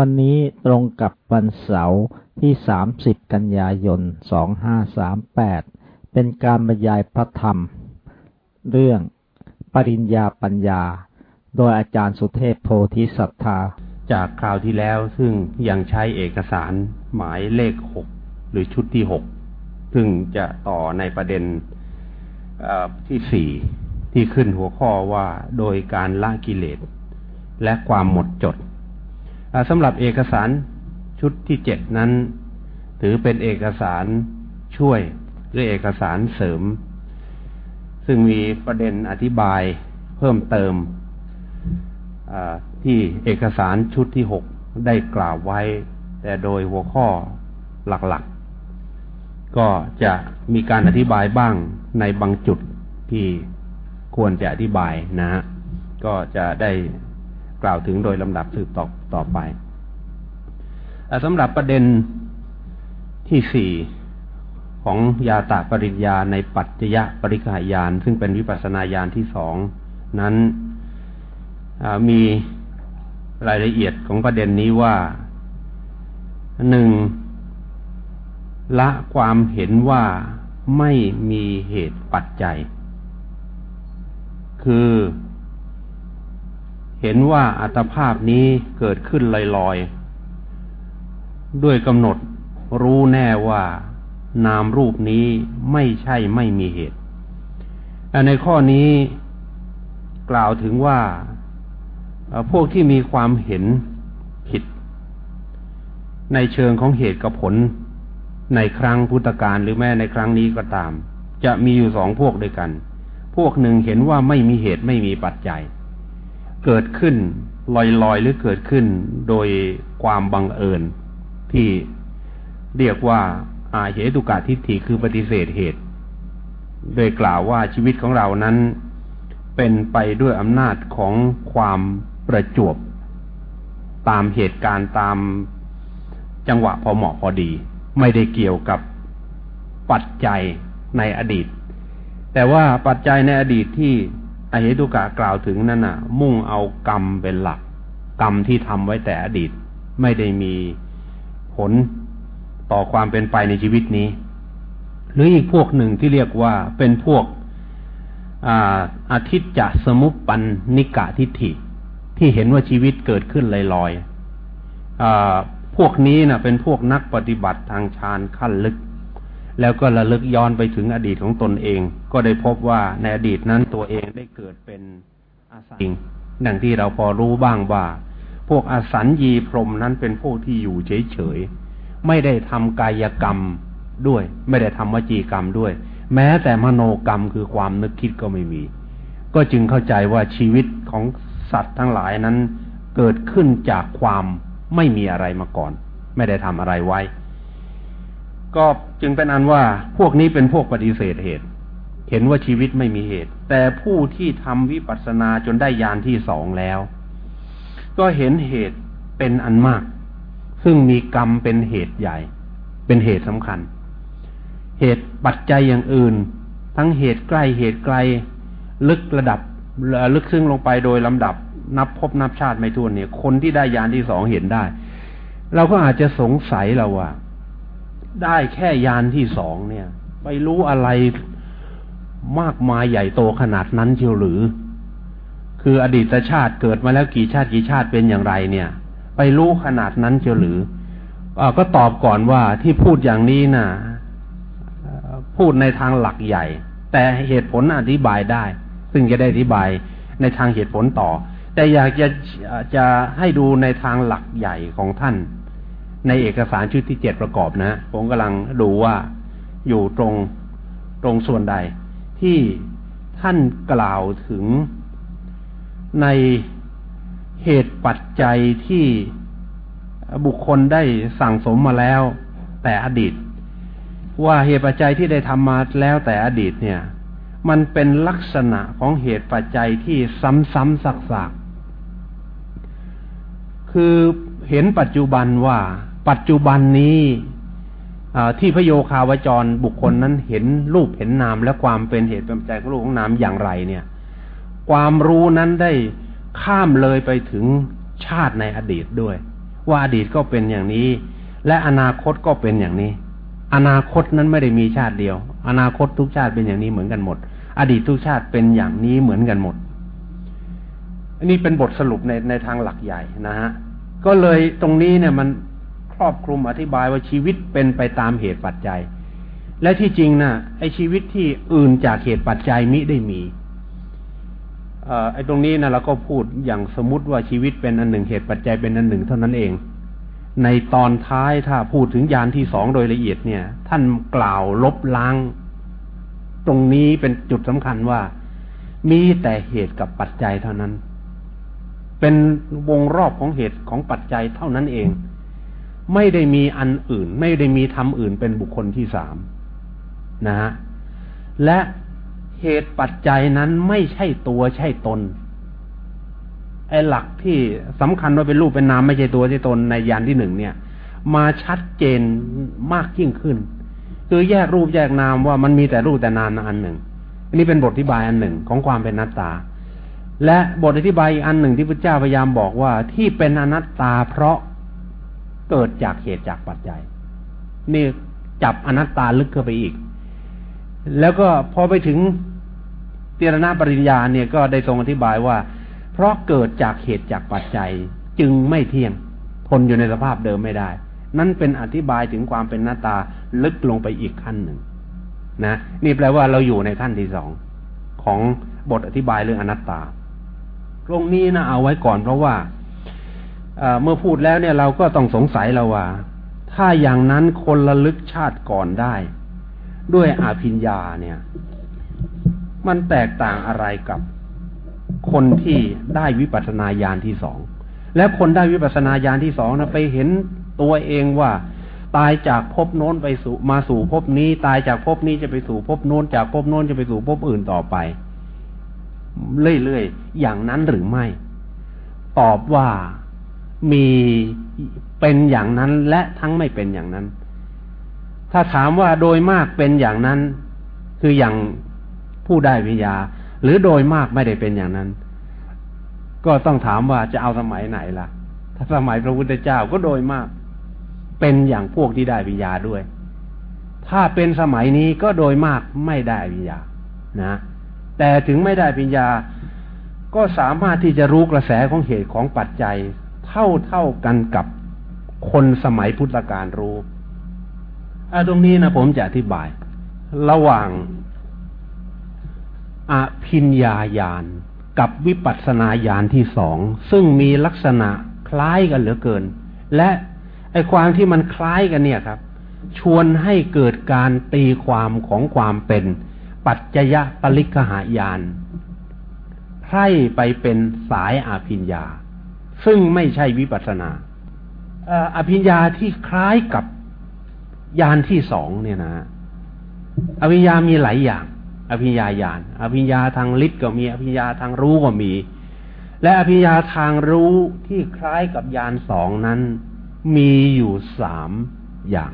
วันนี้ตรงกับวันเสาร์ที่ 30 กันยายน 2538 เป็นการบรรยายพระธรรม เรื่องปริญญาปัญญา โดยอาจารย์สุเทพโพธิสัตธา จากคราวที่แล้วซึ่งยังใช้เอกสารหมายเลขหกหรือชุดที่หกซึ่งจะต่อในประเด็นที่สี่ที่ขึ้นหัวข้อว่าโดยการละกิเลสและความหมดจด สำหรับเอกสารชุดที่เจ็ดนั้น ถือเป็นเอกสารช่วยหรือเอกสารเสริม ซึ่งมีประเด็นอธิบายเพิ่มเติมที่เอกสารชุดที่หกได้กล่าวไว้ แต่โดยหัวข้อหลักๆ ก็จะมีการอธิบายบ้างในบางจุดที่ควรจะอธิบายนะ ก็จะได้กล่าวถึงโดยลำดับสืบต่อ ต่อไปสำหรับประเด็นที่สี่ของยาตาปริญญาในปัจจยปริกายาน ซึ่งเป็นวิปัสนาญาณที่สองนั้นมีรายละเอียดของประเด็นนี้ว่าหนึ่งละความเห็นว่าไม่มีเหตุปัจจัย คือ เห็นว่าอัตภาพนี้เกิดขึ้นลอยๆ ด้วยกำหนดรู้แน่ว่านามรูปนี้ไม่ใช่ไม่มีเหตุ ในข้อนี้กล่าวถึงว่าพวกที่มีความเห็นผิด ในเชิงของเหตุกับผล ในครั้งพุทธกาลหรือแม้ในครั้งนี้ก็ตาม จะมีอยู่สองพวกด้วยกัน พวกหนึ่งเห็นว่าไม่มีเหตุไม่มีปัจจัย เกิดขึ้นลอยๆ หรือเกิดขึ้นโดยความบังเอิญ ที่เรียกว่าอาเหตุกาทิฏฐิคือปฏิเสธเหตุ โดยกล่าวว่าชีวิตของเรานั้น เป็นไปด้วยอำนาจของความประจวบ ตามเหตุการณ์ตามจังหวะพอเหมาะพอดี ไม่ได้เกี่ยวกับปัจจัยในอดีต แต่ว่าปัจจัยในอดีตที่ อเหตุกะกล่าวถึงนั่นน่ะ มุ่งเอากรรมเป็นหลัก กรรมที่ทำไว้แต่อดีต ไม่ได้มีผลต่อความเป็นไปในชีวิตนี้ หรืออีกพวกหนึ่งที่เรียกว่าเป็นพวกอาอาทิตย์จะสมุปปันนิกะทิฏฐิ ที่เห็นว่าชีวิตเกิดขึ้นลอยๆพวกนี้นะเป็นพวกนักปฏิบัติทางฌานขั้นลึก แล้วก็ระลึกย้อนไปถึงอดีตของตนเอง ก็ได้พบว่าในอดีตนั้นตัวเองได้เกิดเป็นอาสังดังที่เราพอรู้บ้างว่า พวกอสัญญีพรมนั้นเป็นพวกที่อยู่เฉยๆ ไม่ได้ทำกายกรรมด้วย ไม่ได้ทำวจีกรรมด้วย แม้แต่มโนกรรมคือความนึกคิดก็ไม่มี ก็จึงเข้าใจว่าชีวิตของสัตว์ทั้งหลายนั้น เกิดขึ้นจากความไม่มีอะไรมาก่อน ไม่ได้ทำอะไรไว้ ก็จึงเป็นอันว่าพวกนี้เป็นพวกปฏิเสธเหตุ เห็นว่าชีวิตไม่มีเหตุ แต่ผู้ที่ทำวิปัสสนาจนได้ยานที่สองแล้ว ก็เห็นเหตุเป็นอันมาก ซึ่งมีกรรมเป็นเหตุใหญ่ เป็นเหตุสำคัญ เหตุปัจจัยอย่างอื่น ทั้งเหตุใกล้เหตุไกล ลึกระดับลึกซึ้งลงไปโดยลำดับ นับพบนับชาติไม่ถ้วนเนี่ย คนที่ได้ยานที่สองเห็นได้ เราก็อาจจะสงสัยเราว่า ได้แค่ยานที่สองเนี่ย ไปรู้อะไรมากมายใหญ่โตขนาดนั้นเชียวหรือ คืออดีตชาติเกิดมาแล้วกี่ชาติกี่ชาติเป็นอย่างไรเนี่ย ไปรู้ขนาดนั้นเชียวหรืออก็ตอบก่อนว่าที่พูดอย่างนี้นะ่ะพูดในทางหลักใหญ่ แต่เหตุผลอธิบายได้ ซึ่งจะได้อธิบายในทางเหตุผลต่อ แต่อยากจะจะให้ดูในทางหลักใหญ่ของท่าน ในเอกสารชุดที่เจ็ดประกอบนะ ผมกำลังดูว่าอยู่ตรงตรงส่วนใด ที่ท่านกล่าวถึงในเหตุปัจจัยที่บุคคลได้สั่งสมมาแล้วแต่อดีต ว่าเหตุปัจจัยที่ได้ทำมาแล้วแต่อดีตเนี่ย มันเป็นลักษณะของเหตุปัจจัยที่ซ้ำๆซักๆคือเห็นปัจจุบันว่า ปัจจุบันนี้ที่พระโยคาวจรบุคคลนั้นเห็นรูปเห็นนามและความเป็นเหตุเป็นปัจจัยของรูปของนามอย่างไรเนี่ย ความรู้นั้นได้ข้ามเลยไปถึงชาติในอดีตด้วย ว่าอดีตก็เป็นอย่างนี้ และอนาคตก็เป็นอย่างนี้ อนาคตนั้นไม่ได้มีชาติเดียว อนาคตทุกชาติเป็นอย่างนี้เหมือนกันหมด อดีตทุกชาติเป็นอย่างนี้เหมือนกันหมดอันนี้เป็นบทสรุปในในทางหลักใหญ่นะฮะก็เลยตรงนี้เนี่ยมัน ครอบคลุมอธิบายว่าชีวิตเป็นไปตามเหตุปัจจัย และที่จริงนะไอชีวิตที่อื่นจากเหตุปัจจัยมิได้มีไอ้ตรงนี้นะเราก็พูดอย่างสมมติว่าชีวิตเป็นอันหนึ่งเหตุปัจจัยเป็นอันหนึ่งเท่านั้นเอง ในตอนท้ายถ้าพูดถึงยานที่สองโดยละเอียดเนี่ย ท่านกล่าวลบล้าง ตรงนี้เป็นจุดสำคัญว่า มีแต่เหตุกับปัจจัยเท่านั้น เป็นวงรอบของเหตุของปัจจัยเท่านั้นเอง ไม่ได้มีอันอื่น ไม่ได้มีธรรมอื่นเป็นบุคคลที่สามนะฮะและเหตุปัจจัยนั้นไม่ใช่ตัวใช่ตนไอ้หลักที่สำคัญว่าเป็นรูปเป็นนามไม่ใช่ตัวใช่ตนในยานที่หนึ่งเนี่ย มาชัดเจนมากยิ่งขึ้น คือแยกรูปแยกนามว่ามันมีแต่รูปแต่นามอันหนึ่ง อันนี้เป็นบทอธิบายอันหนึ่งของความเป็นนัตตา และบทอธิบายอีกอันหนึ่งที่พระเจ้าพยายามบอกว่าที่เป็นอนัตตาเพราะ เกิดจากเหตุจากปัจจัย นี่จับอนัตตาลึกเข้าไปอีก แล้วก็พอไปถึงเตียรณปริญญาเนี่ยก็ได้ทรงอธิบายว่า เพราะเกิดจากเหตุจากปัจจัยจึงไม่เที่ยงทนอยู่ในสภาพเดิมไม่ได้ นั่นเป็นอธิบายถึงความเป็นหน้าตาลึกลงไปอีกขั้นหนึ่งนะนี่แปลว่าเราอยู่ในขั้นที่สองของบทอธิบายเรื่องอนัตตา ตรงนี้นะเอาไว้ก่อนเพราะว่า เมื่อพูดแล้วเนี่ยเราก็ต้องสงสัยเราว่า ถ้าอย่างนั้นคนระลึกชาติก่อนได้ ด้วยอาภิญญาเนี่ย มันแตกต่างอะไรกับคนที่ได้วิปัสสนาญาณที่สอง และคนได้วิปัสสนาญาณที่สองนะไปเห็นตัวเองว่า ตายจากภพโน้นไปสู่มาสู่ภพนี้ ตายจากภพนี้จะไปสู่ภพโน้น จากภพโน้นจะไปสู่ภพอื่นต่อไป เรื่อยๆอย่างนั้นหรือไม่ ตอบว่า มีเป็นอย่างนั้นและทั้งไม่เป็นอย่างนั้น ถ้าถามว่าโดยมากเป็นอย่างนั้น คืออย่างผู้ได้วิญญา หรือโดยมากไม่ได้เป็นอย่างนั้น ก็ต้องถามว่าจะเอาสมัยไหนล่ะ ถ้าสมัยพระพุทธเจ้าก็โดยมากเป็นอย่างพวกที่ได้วิญญาด้วย ถ้าเป็นสมัยนี้ก็โดยมากไม่ได้วิญญานะ แต่ถึงไม่ได้วิญญาก็สามารถที่จะรู้กระแสของเหตุของปัจจัย ท่าเท่ากันกับคนสมัยพุทธกาลรู้อตรงนี้นะผมจะอธิบาย ระหว่างอภิญญาญาณกับวิปัสสนาญาณที่สอง ซึ่งมีลักษณะคล้ายกันเหลือเกิน และไอความที่มันคล้ายกันเนี่ยครับ ชวนให้เกิดการตีความของความเป็น ปัจจยปริกหายานไพร่ไปเป็นสายอาภิญญา ซึ่งไม่ใช่วิปัสนาอภิญญาที่คล้ายกับยานที่สองเนี่ยนะอภิญญามีหลายอย่าง อภิญญาญาณอภิญญาทางฤทธิ์ก็มี อภิญญาทางรู้ก็มี และอภิญญาทางรู้ที่คล้ายกับยานสองนั้น มีอยู่สามอย่าง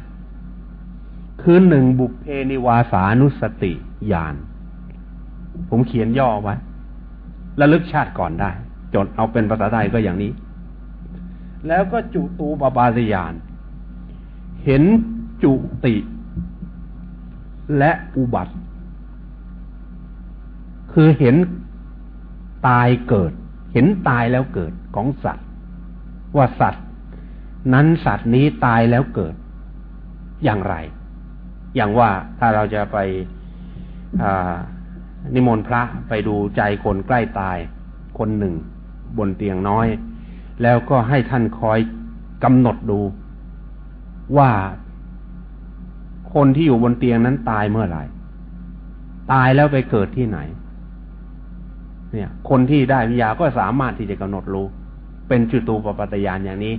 คือหนึ่งบุพเพนิวาสานุสติญาณผมเขียนย่อไว้ระลึกชาติก่อนได้ จดเอาเป็นภาษาไทยก็อย่างนี้ แล้วก็จุตูปปาสยาน เห็นจุติ และอุบัติ คือเห็นตายเกิด เห็นตายแล้วเกิดของสัตว์ ว่าสัตว์ นั้นสัตว์นี้ตายแล้วเกิด อย่างไร อย่างว่าถ้าเราจะไปนิมนต์พระไปดูใจคนใกล้ตายคนหนึ่ง บนเตียงน้อย แล้วก็ให้ท่านคอยกำหนดดูว่าคนที่อยู่บนเตียงนั้นตายเมื่อไหร่ ตายแล้วไปเกิดที่ไหน เนี่ย คนที่ได้วิญญาก็สามารถที่จะกำหนดรู้ เป็นจุตูปปัตยานอย่างนี้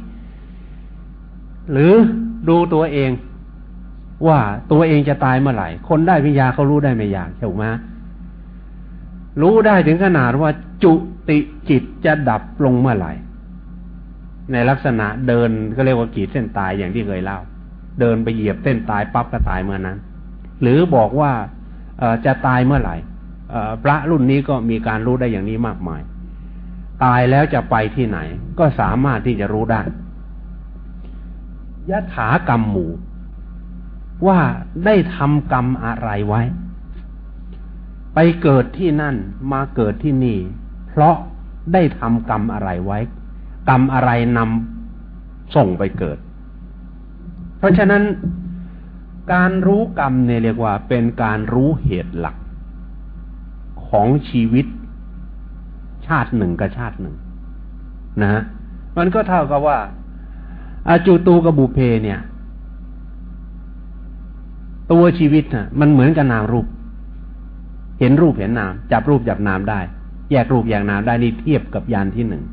หรือดูตัวเองว่าตัวเองจะตายเมื่อไหร่ คนได้วิญญาเขารู้ได้ไม่ยากถูกไหมรู้ได้ถึงขนาดว่าจุ ติจิตจะดับลงเมื่อไหร่ ในลักษณะเดินก็เรียกว่ากีดเส้นตายอย่างที่เคยเล่า เดินไปเหยียบเส้นตายปั๊บก็ตายเมื่อนั้น หรือบอกว่าจะตายเมื่อไหร่พระรุ่นนี้ก็มีการรู้ได้อย่างนี้มากมาย ตายแล้วจะไปที่ไหน ก็สามารถที่จะรู้ได้ยะถากรรมหมู่ ว่าได้ทำกรรมอะไรไว้ ไปเกิดที่นั่นมาเกิดที่นี่ เพราะได้ทำกรรมอะไรไว้ กรรมอะไรนำส่งไปเกิด เพราะฉะนั้นการรู้กรรมเนี่ยเรียกว่า เป็นการรู้เหตุหลักของชีวิตชาติหนึ่งกับชาติหนึ่ง นะ มันก็เท่ากับว่าอาจูตูกับบุเพเนี่ย ตัวชีวิตน่ะมันเหมือนกับนามรูป เห็นรูปเห็นนาม จับรูปจับนามได้ แยกรูปแยกนามได้นี่เทียบกับยานที่หนึ่ง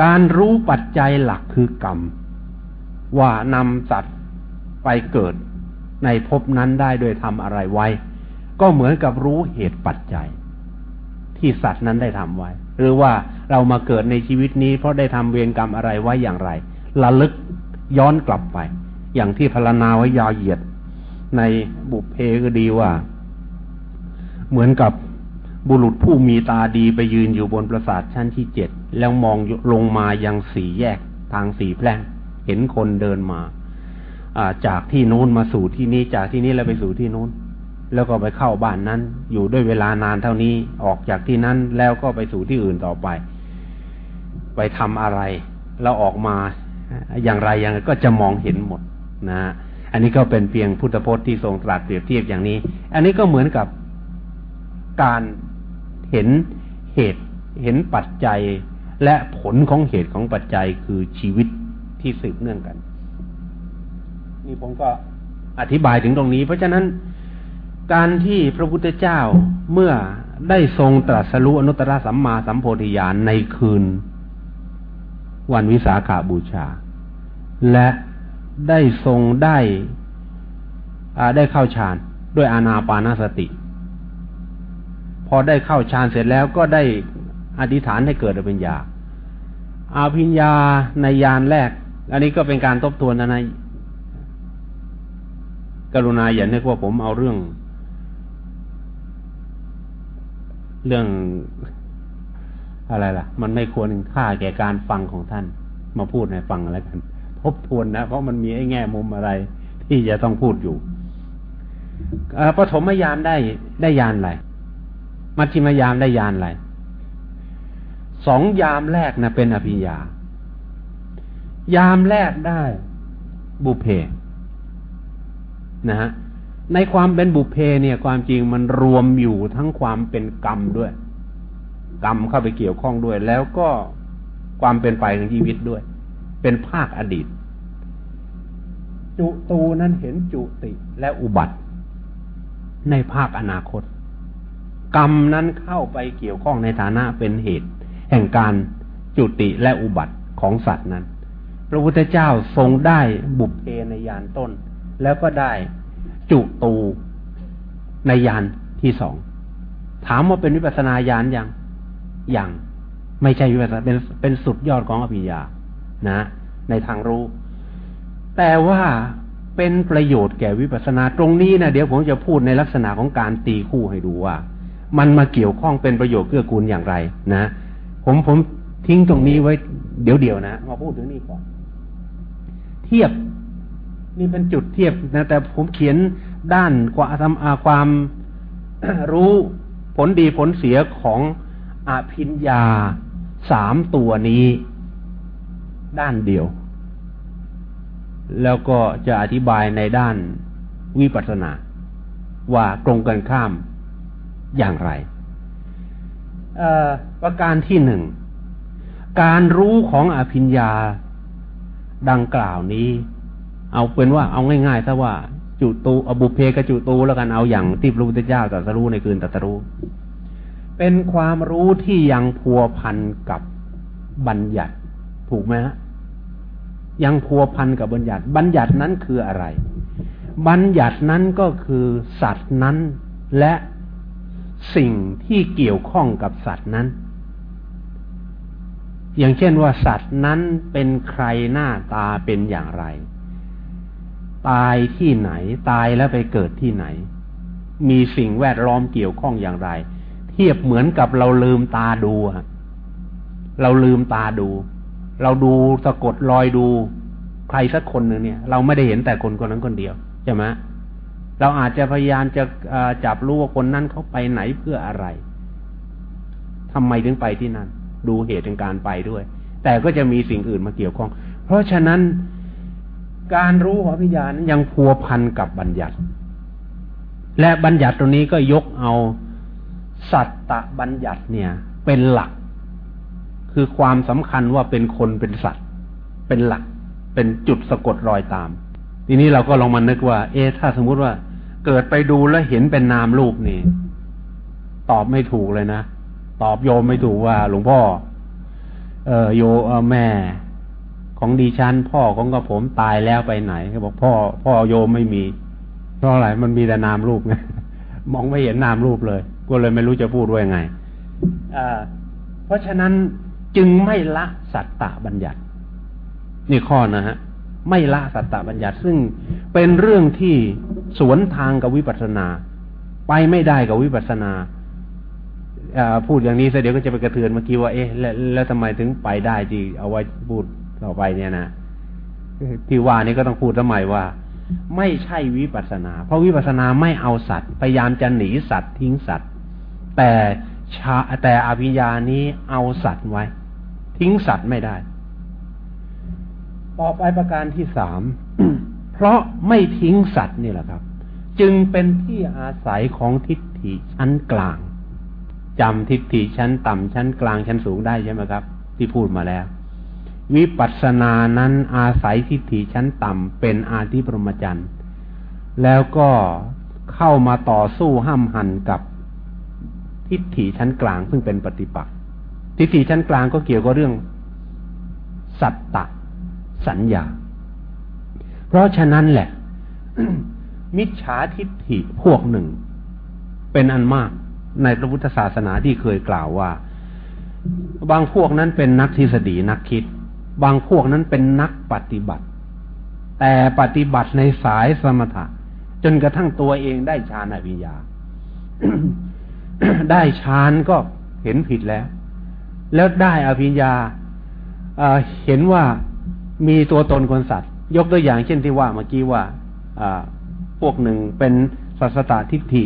การรู้ปัจจัยหลักคือกรรม ว่านำสัตว์ไปเกิดในภพนั้นได้โดยทำอะไรไว้ ก็เหมือนกับรู้เหตุปัจจัย ที่สัตว์นั้นได้ทำไว้ หรือว่าเรามาเกิดในชีวิตนี้เพราะได้ทำเวรกรรมอะไรไว้อย่างไรระลึกย้อนกลับไป อย่างที่พรรนาไว้ยาวเหยียดในบุพเพก็ดีว่า เหมือนกับ บุรุษผู้มีตาดีไปยืนอยู่บนปราสาทชั้นที่เจ็ดแล้วมองลงมายังสี่แยกทางสี่แพร่งเห็นคนเดินมาาจากที่โน้นมาสู่ที่นี้จากที่นี้แล้วไปสู่ที่โน้น แล้วก็ไปเข้าบ้านนั้น อยู่ด้วยเวลานานเท่านี้ออกจากที่นั้นแล้วก็ไปสู่ที่อื่นต่อไป ไปทำอะไร แล้วออกมาอย่างไรอย่างไรก็จะมองเห็นหมดนะอันนี้ก็เป็นเพียงพุทธพจน์ที่ทรงตรัสเปรียบเทียบอย่างนี้ อันนี้ก็เหมือนกับการ เห็นเหตุเห็นปัจจัยและผลของเหตุของปัจจัยคือชีวิตที่สืบเนื่องกัน นี่ผมก็อธิบายถึงตรงนี้ เพราะฉะนั้นการที่พระพุทธเจ้าเมื่อได้ทรงตรัสรู้อนุตตรสัมมาสัมโพธิญาณในคืน วันวิสาขาบูชา และได้ทรงได้ได้เข้าฌานด้วยอานาปานาสติ พอได้เข้าฌานเสร็จแล้วก็ได้อธิษฐานให้เกิดอภิญญาอาภิญญาในยานแรก อันนี้ก็เป็นการทบทวนนะนะกรุณาอย่านึกว่าผมเอาเรื่อง เรื่องอะไรล่ะ มันไม่ควรค่าแก่การฟังของท่าน มาพูดให้ฟังอะไรกัน ทบทวนนะ เพราะมันมีไอ้แง่มุมอะไร ที่จะต้องพูดอยู่ปฐมยามได้ได้ยานอะไร มัชฌิมยามได้ยานอะไรสองยามแรกนะเป็นอภิญญายามแรกได้บุเพนะฮะในความเป็นบุเพเนี่ย ความจริงมันรวมอยู่ทั้งความเป็นกรรมด้วย กรรมเข้าไปเกี่ยวข้องด้วย แล้วก็ความเป็นไปของชีวิตด้วย เป็นภาคอดีต จุตูนั้นเห็นจุติและอุบัติ ในภาคอนาคต กรรมนั้นเข้าไปเกี่ยวข้องในฐานะเป็นเหตุ แห่งการจุติและอุบัติของสัตว์นั้น พระพุทธเจ้าทรงได้บุพเพในยานต้น แล้วก็ได้จุตูในยานที่สอง ถามว่าเป็นวิปัสนาญาณยังย่างไม่ใช่วิปัสสนาเป็นเป็นสุดยอดของอภิญญานะ ในทางรู้ แต่ว่าเป็นประโยชน์แก่วิปัสนาตรงนี้นะเดี๋ยวผมจะพูดในลักษณะของการตีคู่ให้ดูว่า มันมาเกี่ยวข้องเป็นประโยชน์เกื้อกูลอย่างไรนะ ผมผมทิ้งตรงนี้ไว้เดี๋ยวเดียวนะมาพูดถึงนี่ก่อน เทียบนี่เป็นจุดเทียบนะแต่ผมเขียนด้านความความรู้ผลดีผลเสียของอภิญญาสามตัวนี้ ด้านเดียว แล้วก็จะอธิบายในด้านวิปัสสนา ว่าตรงกันข้าม อย่างไรประการที่หนึ่ง การรู้ของอภิญญาดังกล่าวนี้ เอาเป็นว่าเอาง่ายๆซะว่าจุตูอบุเพกจุตูแล้วกันเอาอย่างที่พระพุทธเจ้าตรัสรู้ในคืนตรัสรู้ เป็นความรู้ที่ยังพัวพันกับบัญญัติ ถูกไหมฮะยังพัวพันกับบัญญัติ บัญญัตินั้นคืออะไร บัญญัตินั้นก็คือสัตว์นั้นและ สิ่งที่เกี่ยวข้องกับสัตว์นั้น อย่างเช่นว่าสัตว์นั้นเป็นใครหน้าตาเป็นอย่างไร ตายที่ไหน ตายแล้วไปเกิดที่ไหน มีสิ่งแวดล้อมเกี่ยวข้องอย่างไร เทียบเหมือนกับเราลืมตาดูเราลืมตาดู เราดูสะกดรอยดู ใครสักคนหนึ่งเนี่ย เราไม่ได้เห็นแต่คนคนนั้นคนเดียวใช่ไหม เราอาจจะพยายามจะจับรู้ว่าคนนั้นเขาไปไหนเพื่ออะไรทำไมถึงไปที่นั่น ดูเหตุในการไปด้วย แต่ก็จะมีสิ่งอื่นมาเกี่ยวข้อง เพราะฉะนั้นการรู้ของพิญญานั้นยังพัวพันกับบัญญัติ และบัญญัติตรงนี้ก็ยกเอาสัตตะบัญญัติเนี่ย เป็นหลัก คือความสำคัญว่าเป็นคนเป็นสัตว์ เป็นหลัก เป็นจุดสะกดรอยตาม ทีนี้เราก็ลองมานึกว่า เอ๊ถ้าสมมุติว่า เกิดไปดูแล้วเห็นเป็นนามรูปนี่ ตอบไม่ถูกเลยนะ ตอบโยมไม่ถูกว่า หลวงพ่อ เออโยเออแม่ ของดีชันพ่อของกระผมตายแล้วไปไหนเขาบอกพ่อ พ่อโยมไม่มี เพราะอะไรมันมีแต่นามรูปไงมองไม่เห็นนามรูปเลย ก็เลยไม่รู้จะพูดว่ายังไงเพราะฉะนั้นจึงไม่ละสัตตะบัญญัติ นี่ข้อนะฮะ ไม่ละสัตตะบัญญัติซึ่งเป็นเรื่องที่ สวนทางกับวิปัสสนา ไปไม่ได้กับวิปัสสนาพูดอย่างนี้เสียเดี๋ยวก็จะไปกระเทือนเมื่อกี้ว่าเอ๊ะแล้วแล้วทำไมถึงไปได้จีเอาไว้พูดต่อไปเนี่ยนะที่ว่านี้ก็ต้องพูดทำไมว่า ไม่ใช่วิปัสนา เพราะวิปัสนาไม่เอาสัตว์พยายามจะหนีสัตว์ทิ้งสัตว์ แต่ชาแต่อภิญานี้เอาสัตว์ไว้ ทิ้งสัตว์ไม่ได้ ต่อไปประการที่สาม เพราะไม่ทิ้งสัตว์นี่แหละครับ จึงเป็นที่อาศัยของทิฏฐิชั้นกลางจำทิฏฐิชั้นต่ำชั้นกลางชั้นสูงได้ใช่ไหมครับ ที่พูดมาแล้ว วิปัสสนานั้นอาศัยทิฏฐิชั้นต่ำเป็นอาธิปรมจันทร์แล้วก็เข้ามาต่อสู้ห้ามหันกับทิฏฐิชั้นกลางซึ่งเป็นปฏิปักษ์ทิฏฐิชั้นกลางก็เกี่ยวกับเรื่อง สัตตะ สัญญา เพราะฉะนั้นแหละ มิจฉาทิฏฐิพวกหนึ่ง เป็นอันมากในพระพุทธศาสนาที่เคยกล่าวว่า บางพวกนั้นเป็นนักทฤษฎีนักคิด บางพวกนั้นเป็นนักปฏิบัติ แต่ปฏิบัติในสายสมถะ จนกระทั่งตัวเองได้ฌานอภิญญา ได้ฌานก็เห็นผิดแล้ว แล้วได้อภิญญาเห็นว่ามีตัวตนคนสัตว ยกตัวอย่างเช่นที่ว่าเมื่อกี้ว่าพวกหนึ่งเป็นสัสตาทิฏฐิ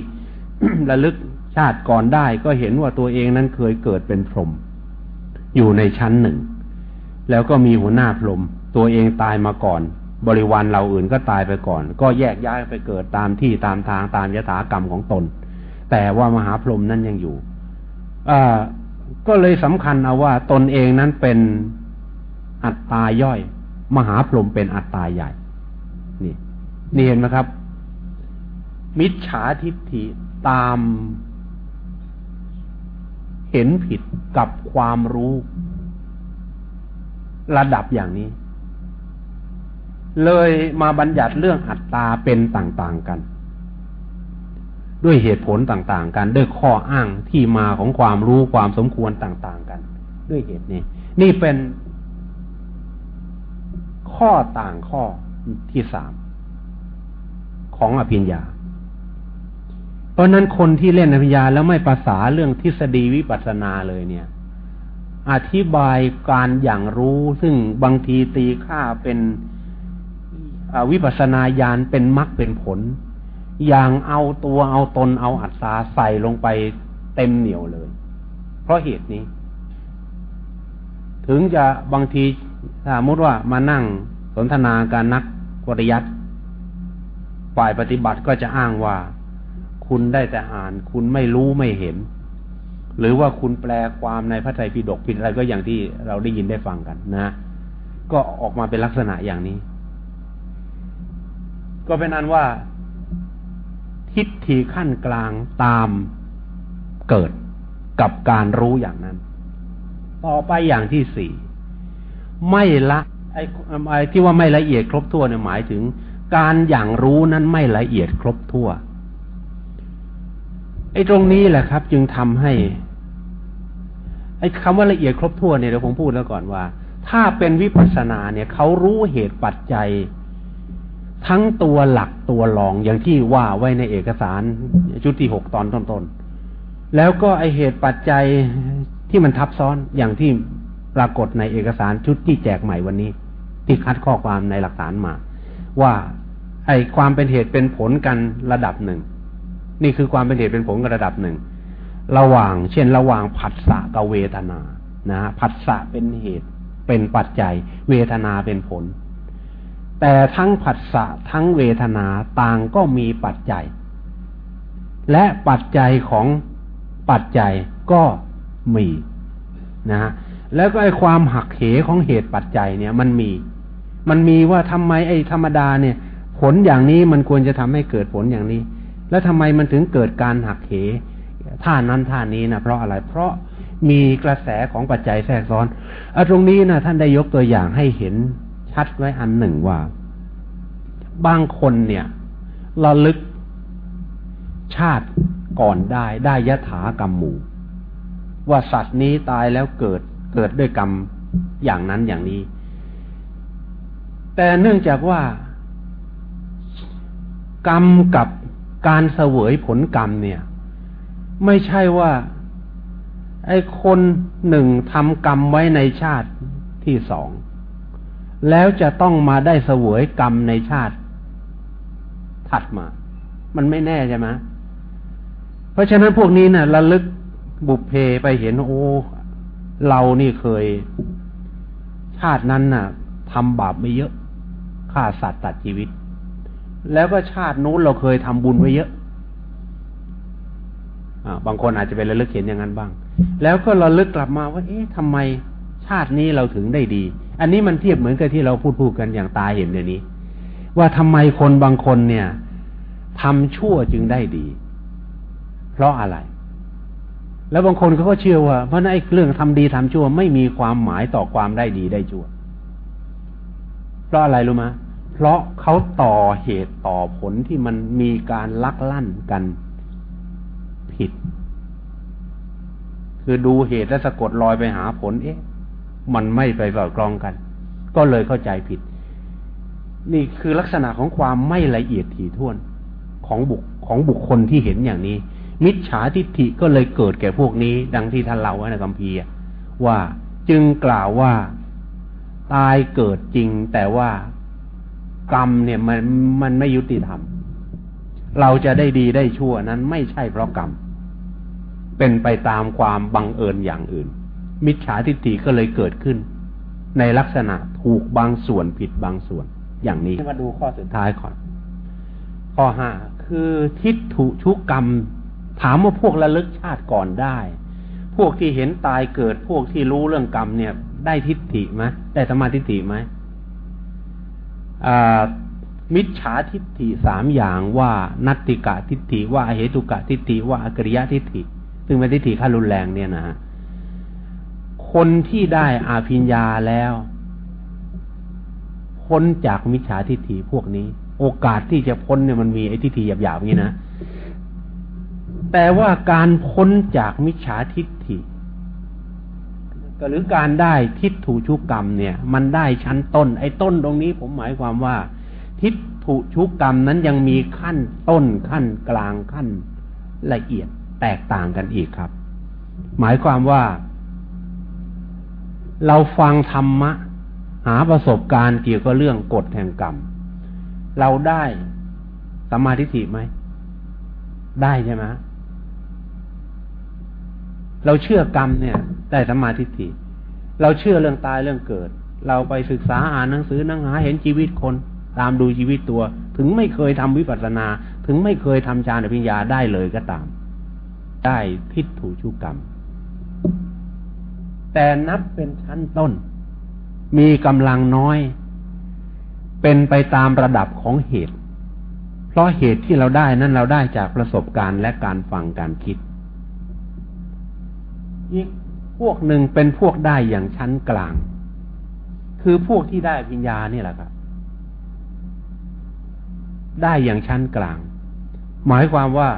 ระลึกชาติก่อนได้ก็เห็นว่าตัวเองนั้นเคยเกิดเป็นพรหมอยู่ในชั้นหนึ่ง แล้วก็มีหัวหน้าพรหมตัวเองตายมาก่อน บริวารเราอื่นก็ตายไปก่อน ก็แยกย้ายไปเกิดตามที่ตามทางตามยถากรรมของตน แต่ว่ามหาพรหมนั้นยังอยู่ก็เลยสำคัญเอาว่าตนเองนั้นเป็นอัตตาย่อย มหาพรหมเป็นอัตตาใหญ่ นี่ นี่เห็นไหมครับ มิจฉาทิฏฐิตามเห็นผิดกับความรู้ระดับอย่างนี้ เลยมาบัญญัติเรื่องอัตตาเป็นต่าง ๆ กัน ด้วยเหตุผลต่าง ๆ กัน ด้วยข้ออ้างที่มาของความรู้ความสมควรต่าง ๆ กัน ด้วยเหตุนี้ นี่เป็น ข้อต่างข้อที่สามของอภิญญา เพราะนั้นคนที่เล่นอภิญญาแล้วไม่ภาษาเรื่องทฤษฎีวิปัสสนาเลยเนี่ย อธิบายการอย่างรู้ซึ่งบางทีตีค่าเป็นวิปัสนาญาณเป็นมรรคเป็นผล อย่างเอาตัวเอาตนเอาอัตตาใส่ลงไปเต็มเหนียวเลย เพราะเหตุนี้ ถึงจะบางทีสมมติว่ามานั่ง สนทนาการนักปริยัติฝ่ายปฏิบัติก็จะอ้างว่า คุณได้แต่อ่าน คุณไม่รู้ไม่เห็น หรือว่าคุณแปลความในพระไตรปิฎกผิดอะไรก็อย่างที่เราได้ยินได้ฟังกันนะ ก็ออกมาเป็นลักษณะอย่างนี้ ก็เป็นอันว่า ทิฏฐิขั้นกลางตามเกิดกับการรู้อย่างนั้น ต่อไปอย่างที่สี่ไม่ละ ไอ้ไอ้ที่ว่าไม่ละเอียดครบถ้วนเนี่ยหมายถึง การอย่างรู้นั้นไม่ละเอียดครบถ้วนไอ้ตรงนี้แหละครับ จึงทำให้ ไอ้คำว่าละเอียดครบถ้วนเนี่ยเดี๋ยวผมพูดแล้วก่อนว่า ถ้าเป็นวิปัสสนาเนี่ยเขารู้เหตุปัจจัย ทั้งตัวหลักตัวรองอย่างที่ว่าไว้ในเอกสารชุดที่หกตอนต้นๆแล้วก็ไอเหตุปัจจัยที่มันทับซ้อนอย่างที่ปรากฏในเอกสารชุดที่แจกใหม่วันนี้ ที่คัดข้อความในหลักฐานมา ว่าไอความเป็นเหตุเป็นผลกันระดับหนึ่ง นี่คือความเป็นเหตุเป็นผลกันระดับหนึ่ง ระหว่างเช่น ระหว่างผัสสะกับเวทนานะผัสสะเป็นเหตุเป็นปัจจัย เวทนาเป็นผล แต่ทั้งผัสสะทั้งเวทนาต่างก็มีปัจจัย และปัจจัยของปัจจัยก็มีนะฮะแล้วก็ไอความหักเหของเหตุปัจจัยเนี่ยมันมี มันมีว่าทำไมไอ้ธรรมดาเนี่ย ผลอย่างนี้มันควรจะทำให้เกิดผลอย่างนี้ แล้วทำไมมันถึงเกิดการหักเหท่านั้นท่านี้นะเพราะอะไร เพราะมีกระแสของปัจจัยแทรกซ้อนอตรงนี้นะท่านได้ยกตัวอย่างให้เห็นชัดไว้อันหนึ่งว่า บางคนเนี่ยระลึกชาติก่อนได้ได้ยถากรรมหมู่ ว่าสัตว์นี้ตายแล้วเกิดเกิดด้วยกรรมอย่างนั้นอย่างนี้ แต่เนื่องจากว่า กรรมกับการเสวยผลกรรมเนี่ย ไม่ใช่ว่า ไอ้คนหนึ่งทำกรรมไว้ในชาติที่สอง แล้วจะต้องมาได้เสวยกรรมในชาติ ถัดมา มันไม่แน่ใช่ไหมเพราะฉะนั้นพวกนี้นะ่ะระลึกบุพเพไปเห็นโอ้เรานี่เคย ชาตินั้นน่ะทำบาปไม่เยอะ ฆ่าสัตว์ตัดชีวิต แล้วก็ชาตินู้นเราเคยทำบุญไว้เยอะอบางคนอาจจะเป็นระลึกเห็นอย่างนั้นบ้าง แล้วก็ระลึกกลับมาว่า เอ๊ะทำไมชาตินี้เราถึงได้ดี อันนี้มันเทียบเหมือนกับที่เราพูดพูดกันอย่างตาเห็นเดี๋ยวนี้ ว่าทำไมคนบางคนเนี่ยทำชั่วจึงได้ดี เพราะอะไร แล้วบางคนเขาก็เชื่อว่า เพราะนั้นไอ้เรื่องทำดีทำชั่วไม่มีความหมายต่อความได้ดีได้ชั่ว เพราะอะไรรู้ไหมเพราะเขาต่อเหตุต่อผลที่มันมีการลักลั่นกันผิด คือดูเหตุและสะกดรอยไปหาผล เอ๊ะ มันไม่ไปสอดคล้องกัน ก็เลยเข้าใจผิด นี่คือลักษณะของความไม่ละเอียดถี่ถ้วนของบุคของบุคคลที่เห็นอย่างนี้ มิจฉาทิฏฐิก็เลยเกิดแก่พวกนี้ ดังที่ท่านเล่าไว้ในคัมภีร์ว่าจึงกล่าวว่า ตายเกิดจริง แต่ว่ากรรมเนี่ยมันมันไม่ยุติธรรม เราจะได้ดีได้ชั่วนั้นไม่ใช่เพราะกรรม เป็นไปตามความบังเอิญอย่างอื่น มิจฉาทิฏฐิก็เลยเกิดขึ้น ในลักษณะถูกบางส่วนผิดบางส่วนอย่างนี้มาดูข้อสุดท้ายก่อน ข้อห้าคือทิฏฐุชุกกรรม ถามว่าพวกระลึกชาติก่อนได้ วกที่เห็นตายเกิดพวกที่รู้เรื่องกรรมเนี่ย ได้ทิฏฐิไหมได้สมาทิฏฐิไหมมิจฉาทิฏฐิสามอย่างว่านัตติกะทิฏฐิว่าเหตุกะทิฏฐิว่าอกริยะทิฏฐิ ซึ่งเป็นทิฏฐิขั้นรุนแรงเนี่ยนะฮะคนที่ได้อาภิญญาแล้วพ้นจากมิจฉาทิฏฐิพวกนี้ โอกาสที่จะพ้นเนี่ยมันมีไอ้ทิฏฐิหยาบๆอย่างนี้นะ แต่ว่าการพ้นจากมิจฉาทิฏฐิหรือการได้ทิฏฐุชุกกรรมเนี่ย มันได้ชั้นต้น ไอ้ต้นตรงนี้ผมหมายความว่า ทิฏฐุชุกกรรมนั้นยังมีขั้นต้นขั้นกลางขั้นละเอียดแตกต่างกันอีกครับ หมายความว่า เราฟังธรรมะ หาประสบการณ์เกี่ยวกับเรื่องกฎแห่งกรรม เราได้สมาธิฐิไหม ได้ใช่ไหม เราเชื่อกรรมเนี่ยได้สัมมาทิฏฐิ เราเชื่อเรื่องตายเรื่องเกิด เราไปศึกษาอ่านหนังสือนั่งหาเห็นชีวิตคน ตามดูชีวิตตัว ถึงไม่เคยทำวิปัสสนา ถึงไม่เคยทำฌานปัญญาได้เลยก็ตาม ได้ทิฏฐุชุกรรม แต่นับเป็นชั้นต้น มีกำลังน้อย เป็นไปตามระดับของเหตุ เพราะเหตุที่เราได้นั้นเราได้จากประสบการณ์และการฟังการคิด อีกพวกหนึ่งเป็นพวกได้อย่างชั้นกลาง คือพวกที่ได้ปัญญานี่แหละครับ ได้อย่างชั้นกลาง หมายความว่า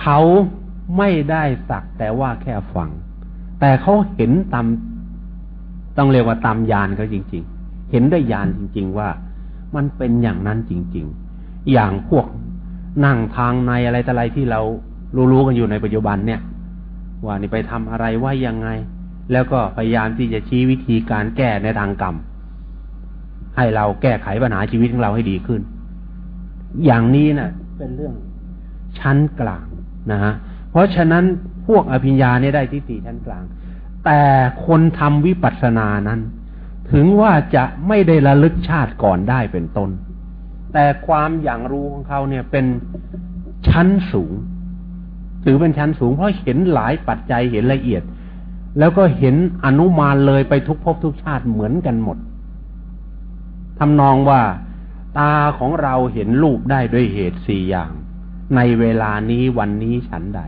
เขาไม่ได้สักแต่ว่าแค่ฟัง แต่เขาเห็นตามต้องเรียกว่าตามยานเขาจริง ๆ เห็นได้ยานจริง ๆ ว่ามันเป็นอย่างนั้นจริง ๆ อย่างพวกนั่งทางในอะไรแต่อะไรที่เรารู้ๆกันอยู่ในปัจจุบันเนี่ย ว่านี่ไปทำอะไรว่ายังไง แล้วก็พยายามที่จะชี้วิธีการแก้ในทางกรรม ให้เราแก้ไขปัญหาชีวิตของเราให้ดีขึ้น อย่างนี้นะ่ะ เป็นเรื่องชั้นกลางนะฮะเพราะฉะนั้นพวกอภิญญาเนี่ยได้ทิฏฐิชั้นกลาง แต่คนทำวิปัสสนานั้น ถึงว่าจะไม่ได้ระลึกชาติก่อนได้เป็นต้น แต่ความอย่างรู้ของเขาเนี่ยเป็นชั้นสูง ถือเป็นชั้นสูง เพราะเห็นหลายปัจจัยเห็นละเอียด แล้วก็เห็นอนุมานเลยไปทุกภพทุกชาติเหมือนกันหมดทำนองว่าตาของเราเห็นรูปได้ด้วยเหตุสี่อย่าง ในเวลานี้วันนี้ฉันใด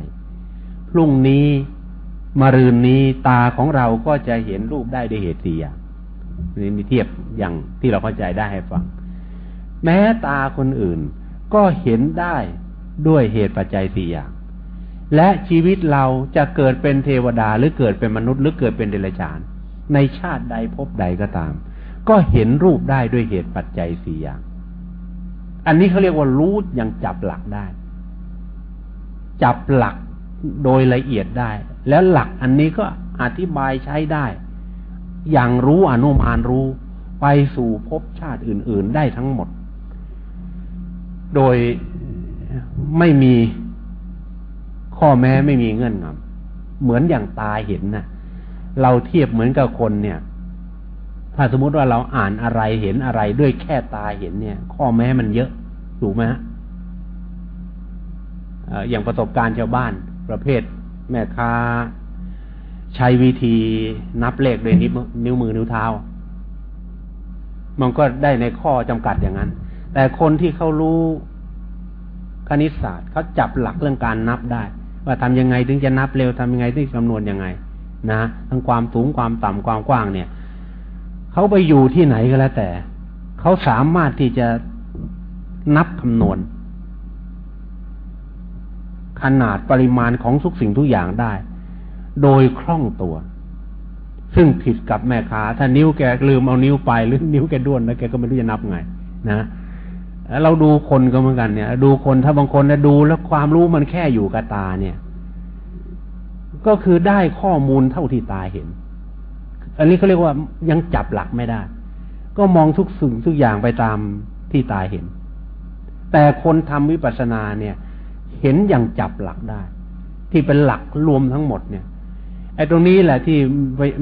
พรุ่งนี้มรืนนี้ตาของเราก็จะเห็นรูปได้ด้วยเหตุสี่อย่างนี่มีเทียบอย่างที่เราเข้าใจได้ให้ฟัง แม้ตาคนอื่นก็เห็นได้ด้วยเหตุปัจจัยสี่อย่าง และชีวิตเราจะเกิดเป็นเทวดาหรือเกิดเป็นมนุษย์หรือเกิดเป็นเดรัจฉาน ในชาติใดพบใดก็ตาม ก็เห็นรูปได้ด้วยเหตุปัจจัยสี่อย่าง อันนี้เขาเรียกว่ารู้ยังจับหลักได้ จับหลักโดยละเอียดได้ แล้วหลักอันนี้ก็อธิบายใช้ได้ อย่างรู้อนุมานรู้ ไปสู่ภพชาติอื่น ๆได้ทั้งหมด โดยไม่มี ข้อแม้ไม่มีเงื่อนงำเหมือนอย่างตาเห็นนะเราเทียบเหมือนกับคนเนี่ย ถ้าสมมติว่าเราอ่านอะไรเห็นอะไรด้วยแค่ตาเห็นเนี่ย ข้อแม้มันเยอะถูกไหมฮะอย่างประสบการณ์ชาวบ้านประเภท แม่ค้าใช้วิธีนับเลขด้วยนิ้วมือนิ้วเท้า มันก็ได้ในข้อจำกัดอย่างนั้น แต่คนที่เขารู้คณิตศาสตร์เขาจับหลักเรื่องการนับได้ ว่าทำยังไงถึงจะนับเร็วทำยังไงถึงคำนวณยังไง นะทั้งความสูงความต่ำความกว้างเนี่ยเขาไปอยู่ที่ไหนก็แล้วแต่เขาสามารถที่จะนับคำนวณ ขนาดปริมาณของทุกสิ่งทุกอย่างได้ โดยคล่องตัว ซึ่งผิดกับแม่ค้า ถ้านิ้วแกลืมเอานิ้วไปหรือนิ้วแกด้วนแล้วแกก็ไม่รู้จะนับไง นะ เราดูคนก็เหมือนกันเนี่ย ดูคนถ้าบางคนนะดูแล้วความรู้มันแค่อยู่กับตาเนี่ย ก็คือได้ข้อมูลเท่าที่ตาเห็น อันนี้เขาเรียกว่ายังจับหลักไม่ได้ ก็มองทุกสิ่งทุกอย่างไปตามที่ตาเห็น แต่คนทำวิปัสสนาเนี่ย เห็นอย่างจับหลักได้ ที่เป็นหลักรวมทั้งหมดเนี่ยไอ้ตรงนี้แหละที่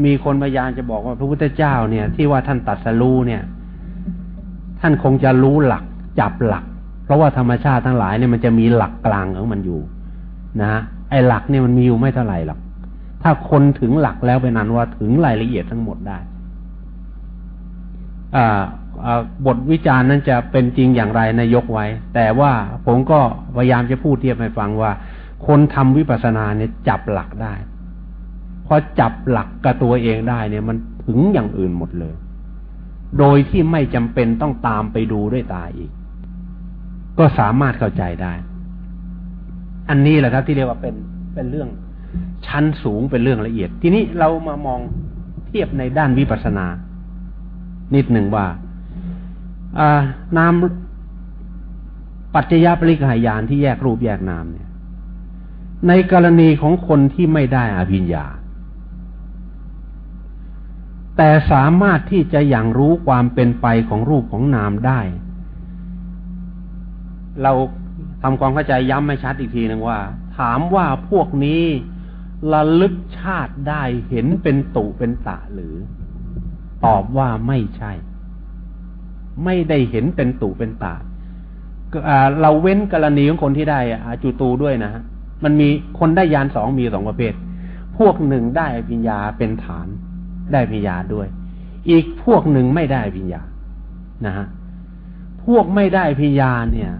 มีคนพยายามจะบอกว่าพระพุทธเจ้าเนี่ย ที่ว่าท่านตัดสรู้เนี่ย ท่านคงจะรู้หลัก จับหลัก เพราะว่าธรรมชาติทั้งหลายเนี่ยมันจะมีหลักกลางของมันอยู่ นะไอ้หลักเนี่ยมันมีอยู่ไม่เท่าไหร่หรอกถ้าคนถึงหลักแล้วเป็นนั้นว่าถึงรายละเอียดทั้งหมดได้อบทวิจารณ์นั้นจะเป็นจริงอย่างไรนายกไว้ แต่ว่าผมก็พยายามจะพูดเทียบให้ฟังว่า คนทำวิปัสสนาเนี่ยจับหลักได้พอจับหลักกับตัวเองได้เนี่ย มันถึงอย่างอื่นหมดเลย โดยที่ไม่จำเป็นต้องตามไปดูด้วยตาอีก ก็สามารถเข้าใจได้ อันนี้แหละครับ ที่เรียกว่าเป็นเป็นเรื่องชั้นสูงเป็นเรื่องละเอียด ทีนี้เรามามองเทียบในด้านวิปัสสนา นิดหนึ่งว่านามปัจจยปริกหายานที่แยกรูปแยกนามเนี่ย ในกรณีของคนที่ไม่ได้อภิญญา แต่สามารถที่จะอย่างรู้ความเป็นไปของรูปของนามได้ เราทำความเข้าใจย้ำให้ชัดอีกทีหนึ่งว่า ถามว่าพวกนี้ระลึกชาติได้เห็นเป็นตุเป็นตะหรือ ตอบว่าไม่ใช่ ไม่ได้เห็นเป็นตุเป็นตะเราเว้นกรณีของคนที่ได้อาจุตูด้วยนะฮะมันมีคนได้ยานสองมีสองประเภท พวกหนึ่งได้ปิญญาเป็นฐาน ได้ปิญญาด้วย อีกพวกหนึ่งไม่ได้ปิญญานะฮะพวกไม่ได้พิญาเนี่ย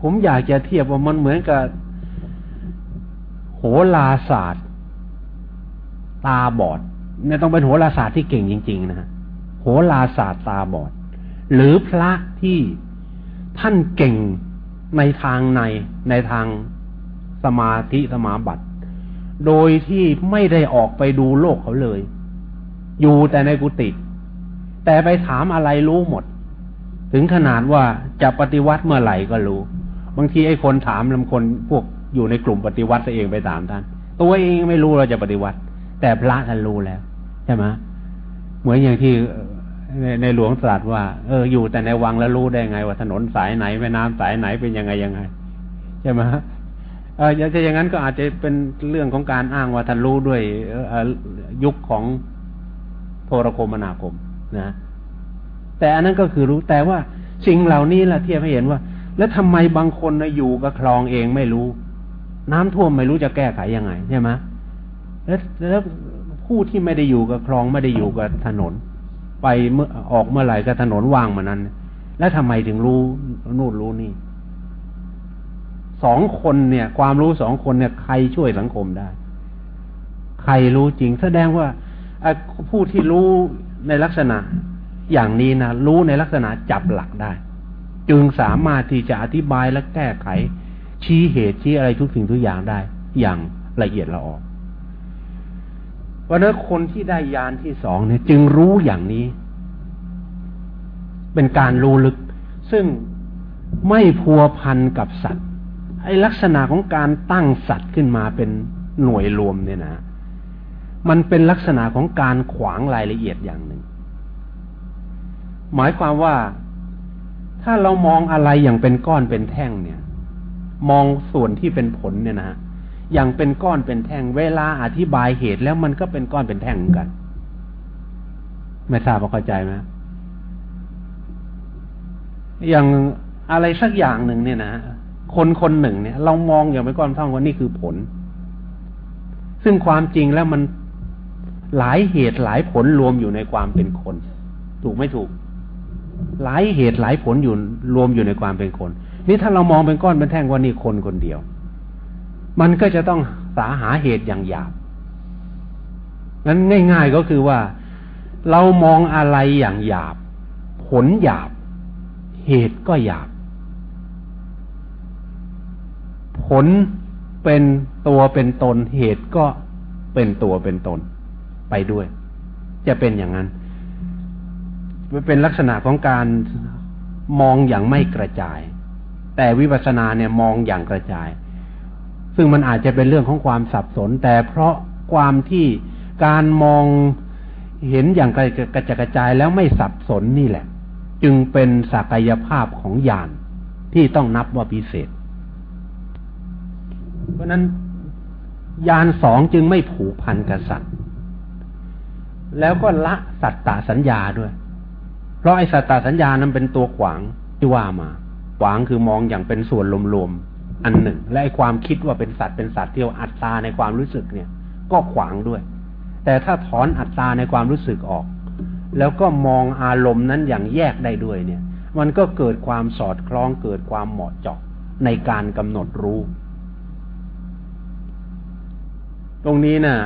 ผมอยากจะเทียบว่ามันเหมือนกับ โหราศาสตร์ ตาบอดเนี่ยต้องเป็นโหราศาสตร์ที่เก่งจริง ๆนะฮะโหราศาสตร์ตาบอด หรือพระที่ท่านเก่งในทางในในทางสมาธิสมาบัติ โดยที่ไม่ได้ออกไปดูโลกเขาเลย อยู่แต่ในกุฏิแต่ไปถามอะไรรู้หมด ถึงขนาดว่าจะปฏิวัติเมื่อไหร่ก็รู้ บางทีไอ้คนถามลำคนพวกอยู่ในกลุ่มปฏิวัติเองไปถามท่าน ตัวเองไม่รู้เราจะปฏิวัติ แต่พระท่านรู้แล้วใช่ไหมเหมือนอย่างที่ในในหลวงตรัสว่าเอออยู่แต่ในวังแล้วรู้ได้ไง ว่าถนนสายไหนแม่น้ำสายไหนเป็นยังไงยังไงใช่ไหมเออจะอย่างนั้นก็อาจจะเป็นเรื่องของการอ้างว่าท่านรู้ด้วยยุคของโทรคมนาคมนะ แต่อันนั้นก็คือรู้แต่ว่าสิ่งเหล่านี้แหละเทียบให้เห็นว่า แล้วทำไมบางคนนะอยู่กับคลองเองไม่รู้ น้ำท่วมไม่รู้จะแก้ไขยังไงใช่ไหมแล้วแล้วผู้ที่ไม่ได้อยู่กับคลองไม่ได้อยู่กับถนน ไปเมื่อออกเมื่อไหร่ก็ถนนว่างมานั้น แล้วทำไมถึงรู้นู่นรู้นี่สองคนเนี่ย ความรู้สองคนเนี่ย ใครช่วยสังคมได้ ใครรู้จริง แสดงว่าผู้ที่รู้ในลักษณะอย่างนี้นะรู้ในลักษณะจับหลักได้ จึงสามารถที่จะอธิบายและแก้ไข ชี้เหตุชี้อะไรทุกสิ่งทุกอย่างได้ อย่างละเอียดละออกเพราะนั้นคนที่ได้ยานที่สองเนี่ย จึงรู้อย่างนี้ เป็นการรู้ลึก ซึ่งไม่พัวพันกับสัตว์ไอลักษณะของการตั้งสัตว์ขึ้นมาเป็นหน่วยรวมเนี่ยนะ มันเป็นลักษณะของการขวางรายละเอียดอย่างหนึ่ง หมายความว่า ถ้าเรามองอะไรอย่างเป็นก้อนเป็นแท่งเนี่ย มองส่วนที่เป็นผลเนี่ยนะอย่างเป็นก้อนเป็นแท่ง เวลาอธิบายเหตุแล้วมันก็เป็นก้อนเป็นแท่งเหมือนกัน ไม่ทราบว่าเข้าใจไหมอย่างอะไรสักอย่างหนึ่งเนี่ยนะคนคนหนึ่งเนี่ย เรามองอย่างเป็นก้อนท่องว่านี่คือผล ซึ่งความจริงแล้วมันหลายเหตุหลายผลรวมอยู่ในความเป็นคน ถูกไม่ถูก หลายเหตุหลายผลอยู่รวมอยู่ในความเป็นคน นี่ถ้าเรามองเป็นก้อนเป็นแท่งว่านี่คนคนเดียว มันก็จะต้องสาหาเหตุอย่างหยาบนั้นง่าย ๆก็คือว่า เรามองอะไรอย่างหยาบ ผลหยาบ เหตุก็หยาบ ผลเป็นตัวเป็นตนเหตุก็เป็นตัวเป็นตนไปด้วย จะเป็นอย่างนั้น เป็นลักษณะของการมองอย่างไม่กระจาย แต่วิปัสสนาเนี่ยมองอย่างกระจาย ซึ่งมันอาจจะเป็นเรื่องของความสับสน แต่เพราะความที่การมองเห็นอย่างกระจกระจายแล้วไม่สับสนนี่แหละ จึงเป็นศักยภาพของญาณที่ต้องนับว่าพิเศษ เพราะนั้นยานสองจึงไม่ผูกพันกับสัตว์ แล้วก็ละสัตตาสัญญาด้วย ราะไอ้สัตตสัญญานั้นเป็นตัวขวางที่ว่ามา ขวางคือมองอย่างเป็นส่วนรวมๆอันหนึ่ง และไอ้ความคิดว่าเป็นสัตว์เป็นสัตว์ที่อัตตาในความรู้สึกเนี่ย ก็ขวางด้วย แต่ถ้าถอนอัตตาในความรู้สึกออก แล้วก็มองอารมณ์นั้นอย่างแยกได้ด้วยเนี่ย มันก็เกิดความสอดคล้องเกิดความเหมาะเจาะในการกำหนดรู้ ตรงนี้นะ่ะ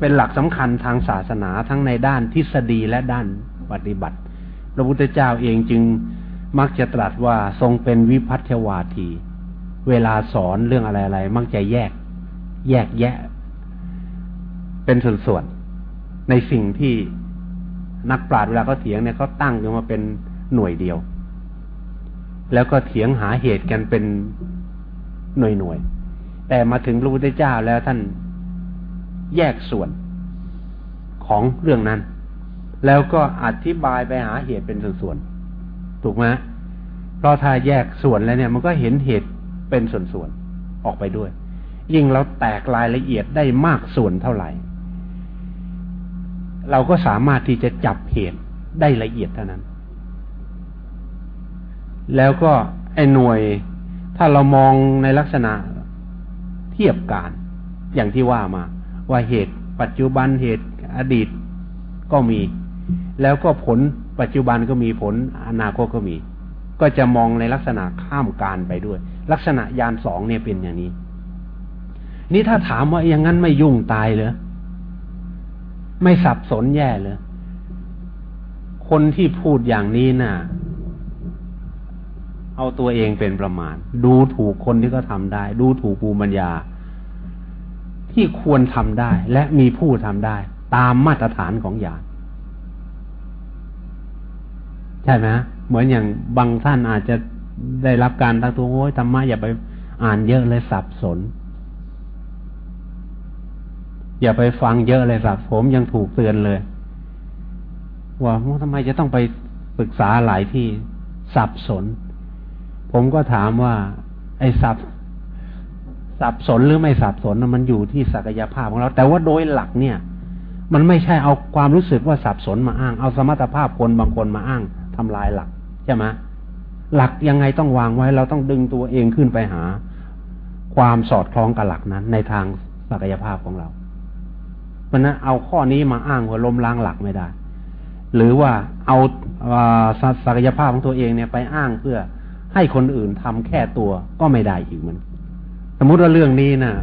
เป็นหลักสำคัญทางศาสนาทั้งในด้านทฤษฎีและด้าน ปฏิบัติ พระพุทธเจ้าเองจึงมักจะตรัสว่าทรงเป็นวิพัฒวาที เวลาสอนเรื่องอะไรๆ มักจะแยก แยกแยะ เป็นส่วนๆ ในสิ่งที่นักปราชญ์เวลาเขาเถียงเนี่ยเขาตั้งขึ้นมาเป็นหน่วยเดียว แล้วก็เถียงหาเหตุกันเป็นหน่วยหน่วย แต่มาถึงพระพุทธเจ้าแล้วท่านแยกส่วนของเรื่องนั้น แล้วก็อธิบายไปหาเหตุเป็นส่วนๆ ถูกไหมเพราะถ้าแยกส่วนแล้วเนี่ย มันก็เห็นเหตุเป็นส่วนๆ ออกไปด้วย ยิ่งเราแตกรายละเอียดได้มากส่วนเท่าไหร่ เราก็สามารถที่จะจับเหตุได้ละเอียดเท่านั้น แล้วก็ไอ้หน่วย ถ้าเรามองในลักษณะเทียบการอย่างที่ว่ามา ว่าเหตุปัจจุบันเหตุอดีตก็มี แล้วก็ผลปัจจุบันก็มีผลอนาคตก็มี ก็จะมองในลักษณะข้ามการไปด้วย ลักษณะยานสองเนี่ยเป็นอย่างนี้ นี่ถ้าถามว่าอย่างนั้นไม่ยุ่งตายเลยไม่สับสนแย่เลย คนที่พูดอย่างนี้นะ่ะ เอาตัวเองเป็นประมาณ ดูถูกคนที่เขาทาได้ ดูถูกภูมิปัญญา ที่ควรทำได้ และมีผู้ทำได้ ตามมาตรฐานของญาณ ใช่ไหมเหมือนอย่างบางท่านอาจจะได้รับการทักท้วงโอ้ยธรรมะอย่าไปอ่านเยอะเลยสับสน อย่าไปฟังเยอะเลยครับผมยังถูกเตือนเลย ว่าทำไมจะต้องไปศึกษาหลายที่สับสน ผมก็ถามว่า ไอ้สับสับสนหรือไม่สับสนมันอยู่ที่ศักยภาพของเรา แต่ว่าโดยหลักเนี่ย มันไม่ใช่เอาความรู้สึกว่าสับสนมาอ้าง เอาสมรรถภาพคนบางคนมาอ้าง ทำลายหลักใช่ไหมหลักยังไงต้องวางไว้ เราต้องดึงตัวเองขึ้นไปหา ความสอดคล้องกับหลักนั้น ในทางศักยภาพของเรา เพราะนั้นเอาข้อนี้มาอ้างว่าล้มล้างหลักไม่ได้ หรือว่าเอาศักยภาพของตัวเองเนี่ยไปอ้างเพื่อให้คนอื่นทำแค่ตัวก็ไม่ได้อีกเหมือนสมมุติว่าเรื่องนี้น่ะ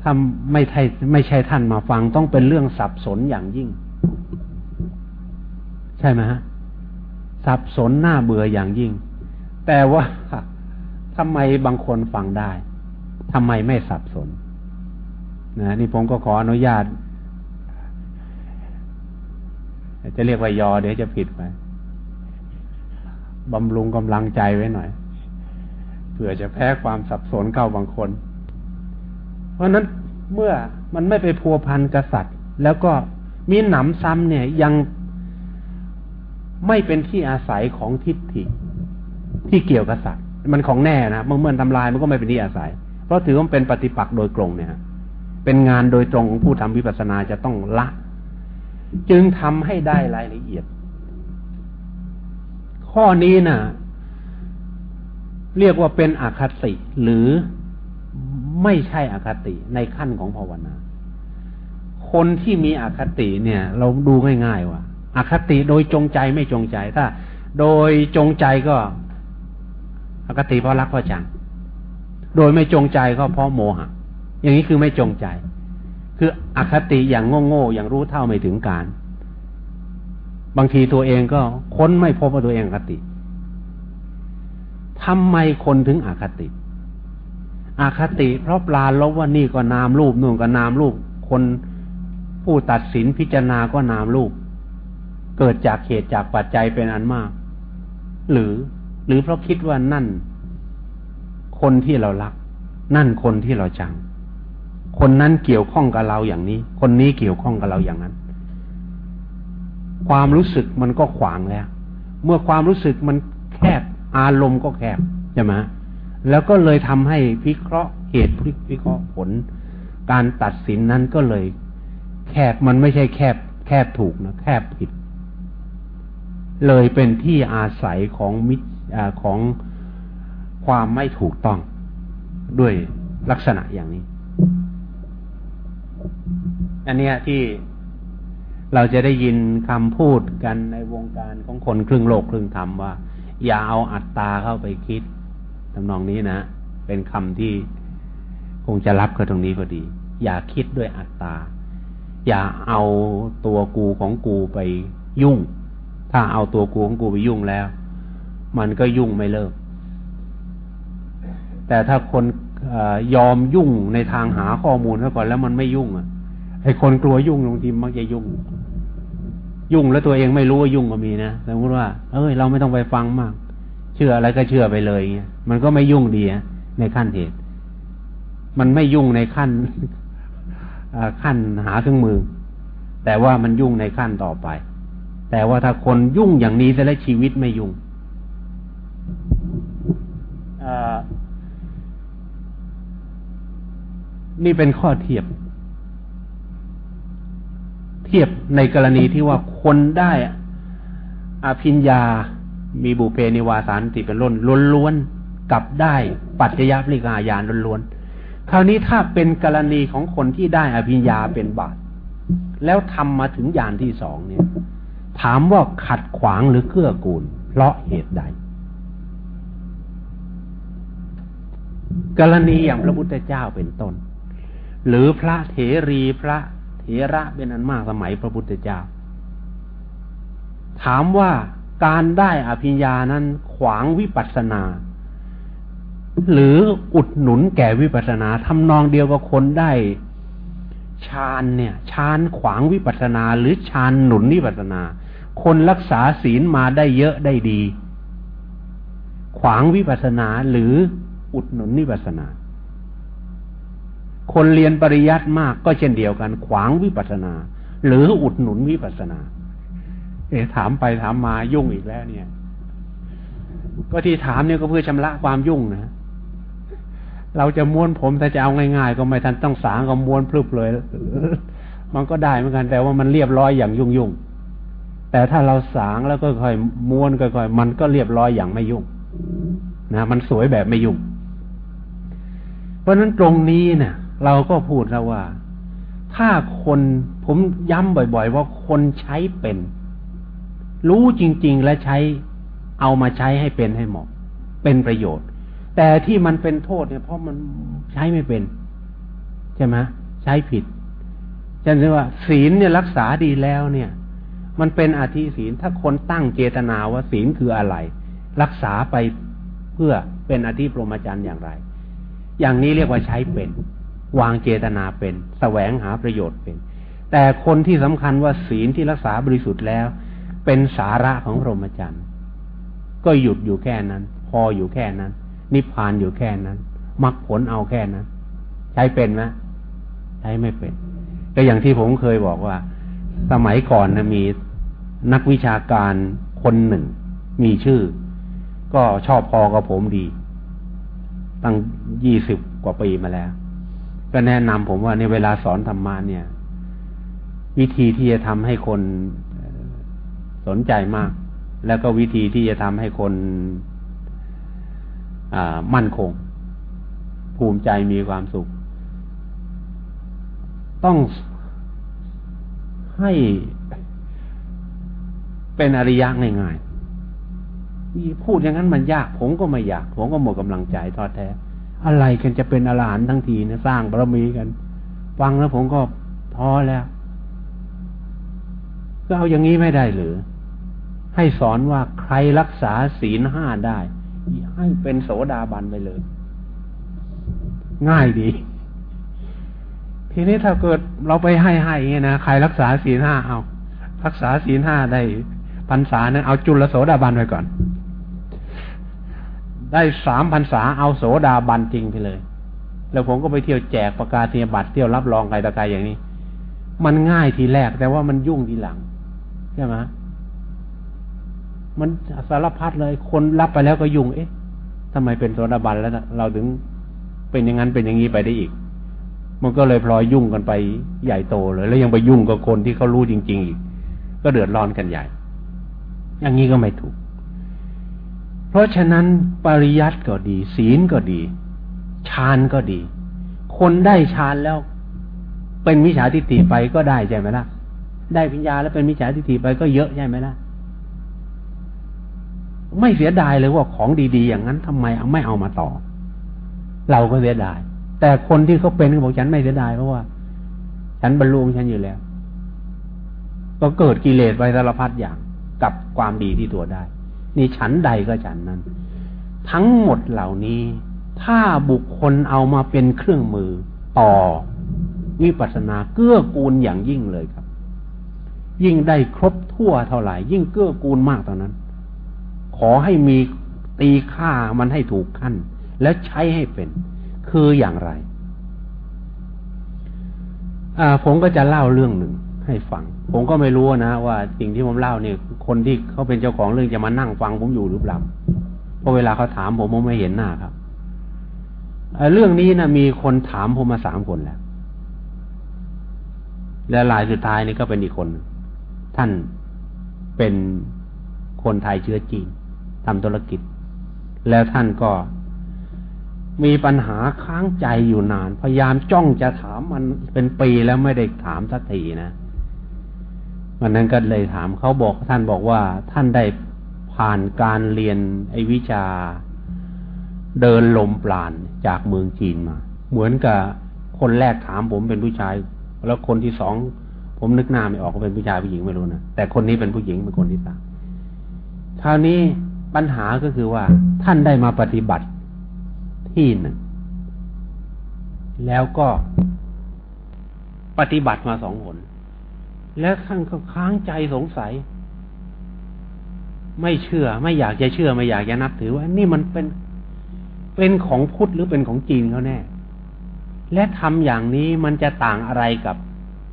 ถ้าไม่ใช่ไม่ใช่ท่านมาฟังต้องเป็นเรื่องสับสนอย่างยิ่ง ใช่ไหมฮะ สับสนหน้าเบื่ออย่างยิ่ง แต่ว่าทำไมบางคนฟังได้ทำไมไม่สับสนนะนี่ผมก็ขออนุญาต จะเรียกว่ายอเดี๋ยวจะผิดไปบำรุงกำลังใจไว้หน่อยเผื่อจะแพ้ความสับสนเข้าบางคน เพราะนั้นเมื่อมันไม่ไปพัวพันกษัตริย์ แล้วก็มีหนำซ้ำเนี่ยยัง ไม่เป็นที่อาศัยของทิฏฐิที่เกี่ยวกับสัตว์มันของแน่นะเมื่อเมื่อทำลายมันก็ไม่เป็นที่อาศัย เพราะถือว่าเป็นปฏิปักษ์โดยตรงเนี่ยเป็นงานโดยตรงของผู้ทำวิปัสสนาจะต้องละ จึงทำให้ได้รายละเอียด ข้อนี้นะ่ะ เรียกว่าเป็นอคติหรือไม่ใช่อคติในขั้นของภาวนา คนที่มีอคติเนี่ย เราดูง่ายๆว่า อคติโดยจงใจไม่จงใจ ถ้า โดยจงใจก็ อคติเพราะรักเพราะจัง โดยไม่จงใจก็เพราะโมหะ อย่างนี้คือไม่จงใจ คืออคติอย่างโง่ๆอย่างรู้เท่าไม่ถึงการ บางทีตัวเองก็ค้นไม่พบว่าตัวเองอคติทำไมคนถึงอคติ อคติ เพราะปลาลบว่านี่ก็นามรูปนู่นก็นามรูป คนผู้ตัดสินพิจารณาก็นามรูป เกิดจากเหตุจากปัจจัยเป็นอันมาก หรือหรือเพราะคิดว่านั่น คนที่เรารัก นั่นคนที่เราจัง คนนั้นเกี่ยวข้องกับเราอย่างนี้ คนนี้เกี่ยวข้องกับเราอย่างนั้น ความรู้สึกมันก็ขวางแล้ว เมื่อความรู้สึกมันแคบอารมณ์ก็แคบใช่ไหมแล้วก็เลยทำให้พิเคราะห์เหตุพิเคราะห์ผล การตัดสินนั้นก็เลย แคบมันไม่ใช่แคบ แคบถูกนะแคบผิด เลยเป็นที่อาศัยของมิอของความไม่ถูกต้องด้วยลักษณะอย่างนี้ อันนี้ที่เราจะได้ยินคำพูดกันในวงการของคนครึ่งโลกครึ่งธรรมว่า อย่าเอาอัตตาเข้าไปคิดทำนองนี้นะ เป็นคำที่คงจะรับกับตรงนี้พอดี อย่าคิดด้วยอัตตา อย่าเอาตัวกูของกูไปยุ่ง ถ้าเอาตัวกูของกูไปยุ่งแล้ว มันก็ยุ่งไม่เลิก แต่ถ้าคนอยอมยุ่งในทางหาข้อมูลแล้ก่อนแล้วมันไม่ยุ่งอะไอ้คนกลัวยุ่งบางทีมักจะยุ่ง ยุ่งแล้วตัวเองไม่รู้ว่ายุ่งก็มีนะสมมติว่า เอ้ย เราไม่ต้องไปฟังมาก เชื่ออะไรก็เชื่อไปเลยเงี้ยมันก็ไม่ยุ่งดีในขั้นเหตุ มันไม่ยุ่งในขั้นขั้นหาเครื่องมือ แต่ว่ามันยุ่งในขั้นต่อไป แต่ว่าถ้าคนยุ่งอย่างนี้จะแล้วชีวิตไม่ยุ่งนี่เป็นข้อเทียบทียบในกรณีที่ว่าคนได้อภิญญา มีบุเพนิวาสานติเป็นล้นล้วนๆกับได้ปัจจยปริกาญาณล้วนๆคราวนี้ถ้าเป็นกรณีของคนที่ได้อภิญญาเป็นบาตแล้วทำมาถึงญาณที่สองเนี่ย ถามว่าขัดขวางหรือเกื้อกูล เพราะเหตุใด กรณีอย่างพระพุทธเจ้าเป็นต้น หรือพระเถรีพระเถระเป็นอันมากสมัยพระพุทธเจ้า ถามว่าการได้อภิญญานั้นขวางวิปัสสนา หรืออุดหนุนแก่วิปัสสนาทำนองเดียวกับคนได้ฌานเนี่ยฌานขวางวิปัสนา หรือฌานหนุนวิปัสนา คนรักษาศีลมาได้เยอะได้ดี ขวางวิปัสสนาหรืออุดหนุนวิปัสสนา คนเรียนปริยัติมากก็เช่นเดียวกัน ขวางวิปัสสนา หรืออุดหนุนวิปัสสนา เอ๋ถามไปถามมายุ่งอีกแล้วเนี่ย ก็ที่ถามเนี่ยก็เพื่อชำระความยุ่งนะเราจะม้วนผมถ้าจะเอาง่ายๆ ก็ไม่ทันต้องสางก็ม้วนพลึบเลย มันก็ได้เหมือนกัน แต่ว่ามันเรียบร้อยอย่างยุ่งๆ แต่ถ้าเราสางแล้วก็ค่อยม้วนค่อยๆมันก็เรียบร้อยอย่างไม่ยุ่งนะมันสวยแบบไม่ยุ่ง เพราะนั้นตรงนี้เนะี่ย เราก็พูดแล้วว่า ถ้าคนผมย้ำบ่อย ๆ ว่าคนใช้เป็น รู้จริง ๆ และใช้เอามาใช้ให้เป็นให้เหมาะ เป็นประโยชน์ แต่ที่มันเป็นโทษเนี่ยเพราะมันใช้ไม่เป็น ใช่ไหมใช้ผิดจะเรียกว่า ศีลเนี่ยรักษาดีแล้วเนี่ย มันเป็นอาธิศีล ถ้าคนตั้งเจตนาว่าศีลคืออะไร รักษาไปเพื่อเป็นอธิปรมจันทร์อย่างไร อย่างนี้เรียกว่าใช้เป็น วางเจตนาเป็นแสวงหาประโยชน์เป็น แต่คนที่สำคัญว่าศีลที่รักษาบริสุทธิ์แล้ว เป็นสาระของพรหมจรรย์ก็หยุดอยู่แค่นั้น พออยู่แค่นั้น นิพพานอยู่แค่นั้นมรรคผลเอาแค่นั้น ใช้เป็นไหมใช้ไม่เป็นก็อย่างที่ผมเคยบอกว่า สมัยก่อนนะมี นักวิชาการคนหนึ่ง มีชื่อ ก็ชอบพอกับผมดี ตั้งยี่สิบกว่าปีมาแล้ว ก็แนะนำผมว่าในเวลาสอนธรรมะเนี่ย วิธีที่จะทำให้คนสนใจมาก แล้วก็วิธีที่จะทำให้คนมั่นคง ภูมิใจมีความสุข ต้องให้ เป็นอริยะง่ายๆพูดอย่างนั้นมันยาก ผมก็ไม่อยาก ผมก็หมดกำลังใจทอแท้ อะไรกันจะเป็นอรหันต์ทั้งทีนี่ยสร้างบารมีกัน ฟังแล้วผมก็ท้อแล้วก็เอาอย่างนี้ไม่ได้หรือ ให้สอนว่าใครรักษาศีลห้าได้ ให้เป็นโสดาบันไปเลย ง่ายดี ทีนี้ถ้าเกิดเราไปให้ให้เงี้ยนะใครรักษาศีลห้าเอารักษาศีลห้าได้ พรรษานั้นเอาจุลโสดาบันไปก่อน ได้สามพรรษาเอาโสดาบันจริงไปเลย แล้วผมก็ไปเที่ยวแจกประกาศนียบัตรเที่ยวรับรองใครตะกายอย่างนี้ มันง่ายทีแรกแต่ว่ามันยุ่งทีหลังใช่ไหมมันสารพัดเลยคนรับไปแล้วก็ยุ่ง เอ๊ะทำไมเป็นโสดาบันแล้วนะเราถึงเป็นอย่างนั้นเป็นอย่างนี้ไปได้อีก มันก็เลยพลอยยุ่งกันไปใหญ่โตเลย แล้วยังไปยุ่งกับคนที่เขารู้จริง ๆ อีก ก็เดือดร้อนกันใหญ่ อย่างนี้ก็ไม่ถูก เพราะฉะนั้นปริยัติก็ดี ศีลก็ดีฌานก็ดี คนได้ฌานแล้ว เป็นมิจฉาทิฏฐิไปก็ได้ใช่ไหมล่ะ ได้ปัญญาแล้วเป็นมิจฉาทิฏฐิไปก็เยอะใช่ไหมล่ะ ไม่เสียดายเลยว่าของดีๆ อย่างนั้นทำไมไม่เอามาต่อ เราก็เสียดาย แต่คนที่เขาเป็นเขาบอกฉันไม่เสียดายเพราะว่า ฉันบรรลุฉันอยู่แล้ว ก็เกิดกิเลสไปสารพัดอย่าง ความดีที่ตัวได้ นี่ฉันใดก็ฉันนั้น ทั้งหมดเหล่านี้ ถ้าบุคคลเอามาเป็นเครื่องมือ ต่อวิปัสสนาเกื้อกูลอย่างยิ่งเลยครับ ยิ่งได้ครบทั่วเท่าไหร่ยิ่งเกื้อกูลมากเท่านั้น ขอให้มีตีค่ามันให้ถูกขั้น แล้วใช้ให้เป็น คืออย่างไรอ่าผมก็จะเล่าเรื่องหนึ่ง ให้ฟัง ผมก็ไม่รู้นะว่าสิ่งที่ผมเล่าเนี่ย คนที่เขาเป็นเจ้าของเรื่องจะมานั่งฟังผมอยู่หรือเปล่าเพราะเวลาเขาถามผมผมไม่เห็นหน้าครับเรื่องนี้นะมีคนถามผมมาสามคนแล้ว และรายสุดท้ายนี่ก็เป็นอีกคน ท่านเป็นคนไทยเชื้อจีนทำธุรกิจ แล้วท่านก็มีปัญหาค้างใจอยู่นาน พยายามจ้องจะถามมันเป็นปีแล้วไม่ได้ถามสักทีนะ วันนั้นก็เลยถามเขาบอกท่านบอกว่าท่านได้ผ่านการเรียนไอวิชา เดินลมปราณจากเมืองจีนมา เหมือนกับคนแรกถามผมเป็นผู้ชาย แล้วคนที่สองผมนึกหน้าไม่ออกว่าเป็นผู้ชายผู้หญิงไม่รู้นะแต่คนนี้เป็นผู้หญิงเป็นคนที่สามคราวนี้ปัญหาก็คือว่าท่านได้มาปฏิบัติที่หนึ่งแล้วก็ปฏิบัติมาสองหน แล้วท่านก็ค้างใจสงสัย ไม่เชื่อ ไม่อยากจะเชื่อ ไม่อยากจะนับถือว่า นี่มันเป็นเป็นของพุทธหรือเป็นของจีนเขาแน่ และทำอย่างนี้มันจะต่างอะไรกับ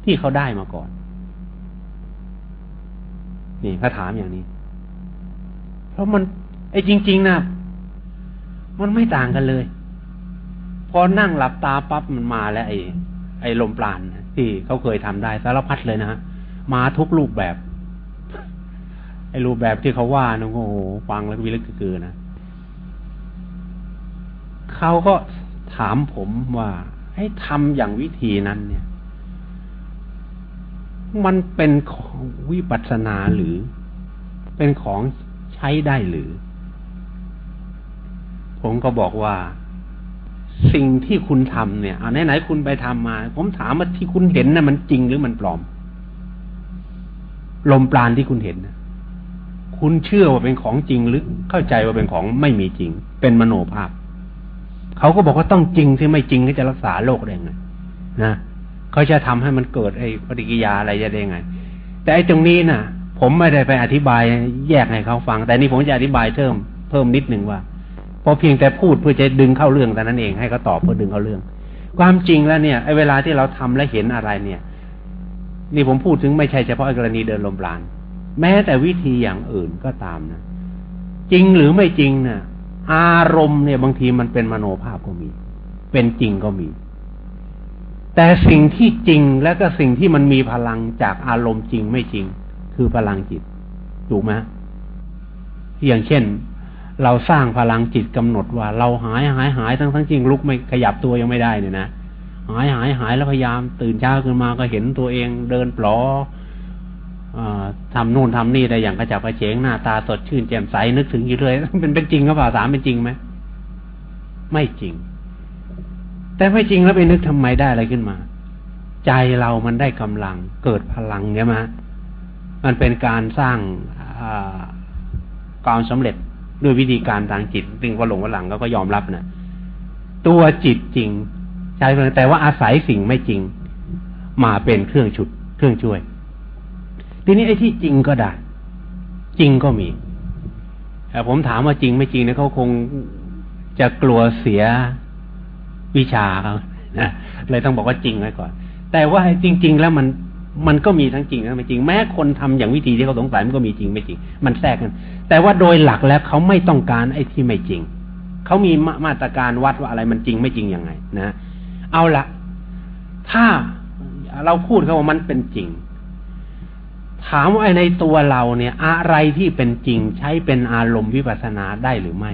ที่เขาได้มาก่อน นี่เขาถามอย่างนี้ เพราะมันไอ้จริง ๆนะมันไม่ต่างกันเลย พอนั่งหลับตาปั๊บมันมาแล้วไอ้ไอ้ลมปราณที่เขาเคยทำได้สารพัดเลยนะฮะ มาทุกรูปแบบ ไอ้รูปแบบที่เขาว่านะโอ้โหฟังแล้วก็วิลึกเกือนะเขาก็ถามผมว่าให้ทำอย่างวิธีนั้นเนี่ย มันเป็นของวิปัสสนาหรือ เป็นของใช้ได้หรือ ผมก็บอกว่าสิ่งที่คุณทำเนี่ยเอาไหนๆคุณไปทำมา ผมถามว่าที่คุณเห็นนะ่ะมันจริงหรือมันปลอม ลมปราณที่คุณเห็นนะคุณเชื่อว่าเป็นของจริงหรือเข้าใจว่าเป็นของไม่มีจริง เป็นมโนภาพเขาก็บอกว่าต้องจริงที่ไม่จริงก็จะรักษาโรคได้ไงนะเขาจะทำให้มันเกิดไอ้ปฏิกิยาอะไรจะได้ไง แต่ไอ้ตรงนี้นะ่ะ ผมไม่ได้ไปอธิบายแยกให้เขาฟัง แต่นี่ผมจะอธิบายเพิ่มเพิ่มนิดหนึ่งว่าพอเพียงแต่พูดเพื่อจะดึงเข้าเรื่องแต่นั้นเองให้เขาตอบเพื่อดึงเข้าเรื่อง ความจริงแล้วเนี่ยไอ้เวลาที่เราทำและเห็นอะไรเนี่ย นี่ผมพูดถึงไม่ใช่เฉพาะกรณีเดินลมปราณแม้แต่วิธีอย่างอื่นก็ตามนะจริงหรือไม่จริงนะ่ะ อารมณ์เนี่ยบางทีมันเป็นมโนภาพก็มี เป็นจริงก็มี แต่สิ่งที่จริงและก็สิ่งที่มันมีพลังจากอารมณ์จริงไม่จริง คือพลังจิตถูกไหมอย่างเช่น เราสร้างพลังจิตกำหนดว่า เราหายหายหายทั้งทั้งจริงลุกไม่ขยับตัวยังไม่ได้เนี่ยนะ หายหายหายแล้วพยายาม ตื่นเช้าขึ้นมาก็เห็นตัวเองเดินปลอทำนู่นทำนี่ได้อย่างกระจับกระเฉงหน้าตาสดชื่นแจ่มใสนึกถึงอยู่เลยเป็นเป็นจริงหรือเปล่าสามเป็นจริงไหมไม่จริง แต่ไม่จริงแล้วไปนึกทำไมได้อะไรขึ้นมา ใจเรามันได้กำลัง เกิดพลังใช่ไหมมันเป็นการสร้างความสำเร็จด้วยวิธีการทางจิตตึงพอหลงว่าหลังก็ยอมรับนะตัวจิตจริง ใช่แต่ว่าอาศัยสิ่งไม่จริง มาเป็นเครื่องฉุดเครื่องช่วย ทีนี้ไอ้ที่จริงก็ได้ จริงก็มีแต่ผมถามว่าจริงไม่จริงเนี่ยเขาคงจะกลัวเสียวิชาเขานะเลยต้องบอกว่าจริงไว้ก่อน แต่ว่าจริง ๆ แล้วมันมันก็มีทั้งจริงและไม่จริง แม้คนทำอย่างวิธีที่เขาสงสัยมันก็มีจริงไม่จริง มันแทรกกัน แต่ว่าโดยหลักแล้วเขาไม่ต้องการไอ้ที่ไม่จริง เขามีมาตรการวัดว่าอะไรมันจริงไม่จริงยังไง นะ เอาละถ้าเราพูดเขาว่ามันเป็นจริง ถามว่าในตัวเราเนี่ย อะไรที่เป็นจริงใช้เป็นอารมณ์วิปัสสนาได้หรือไม่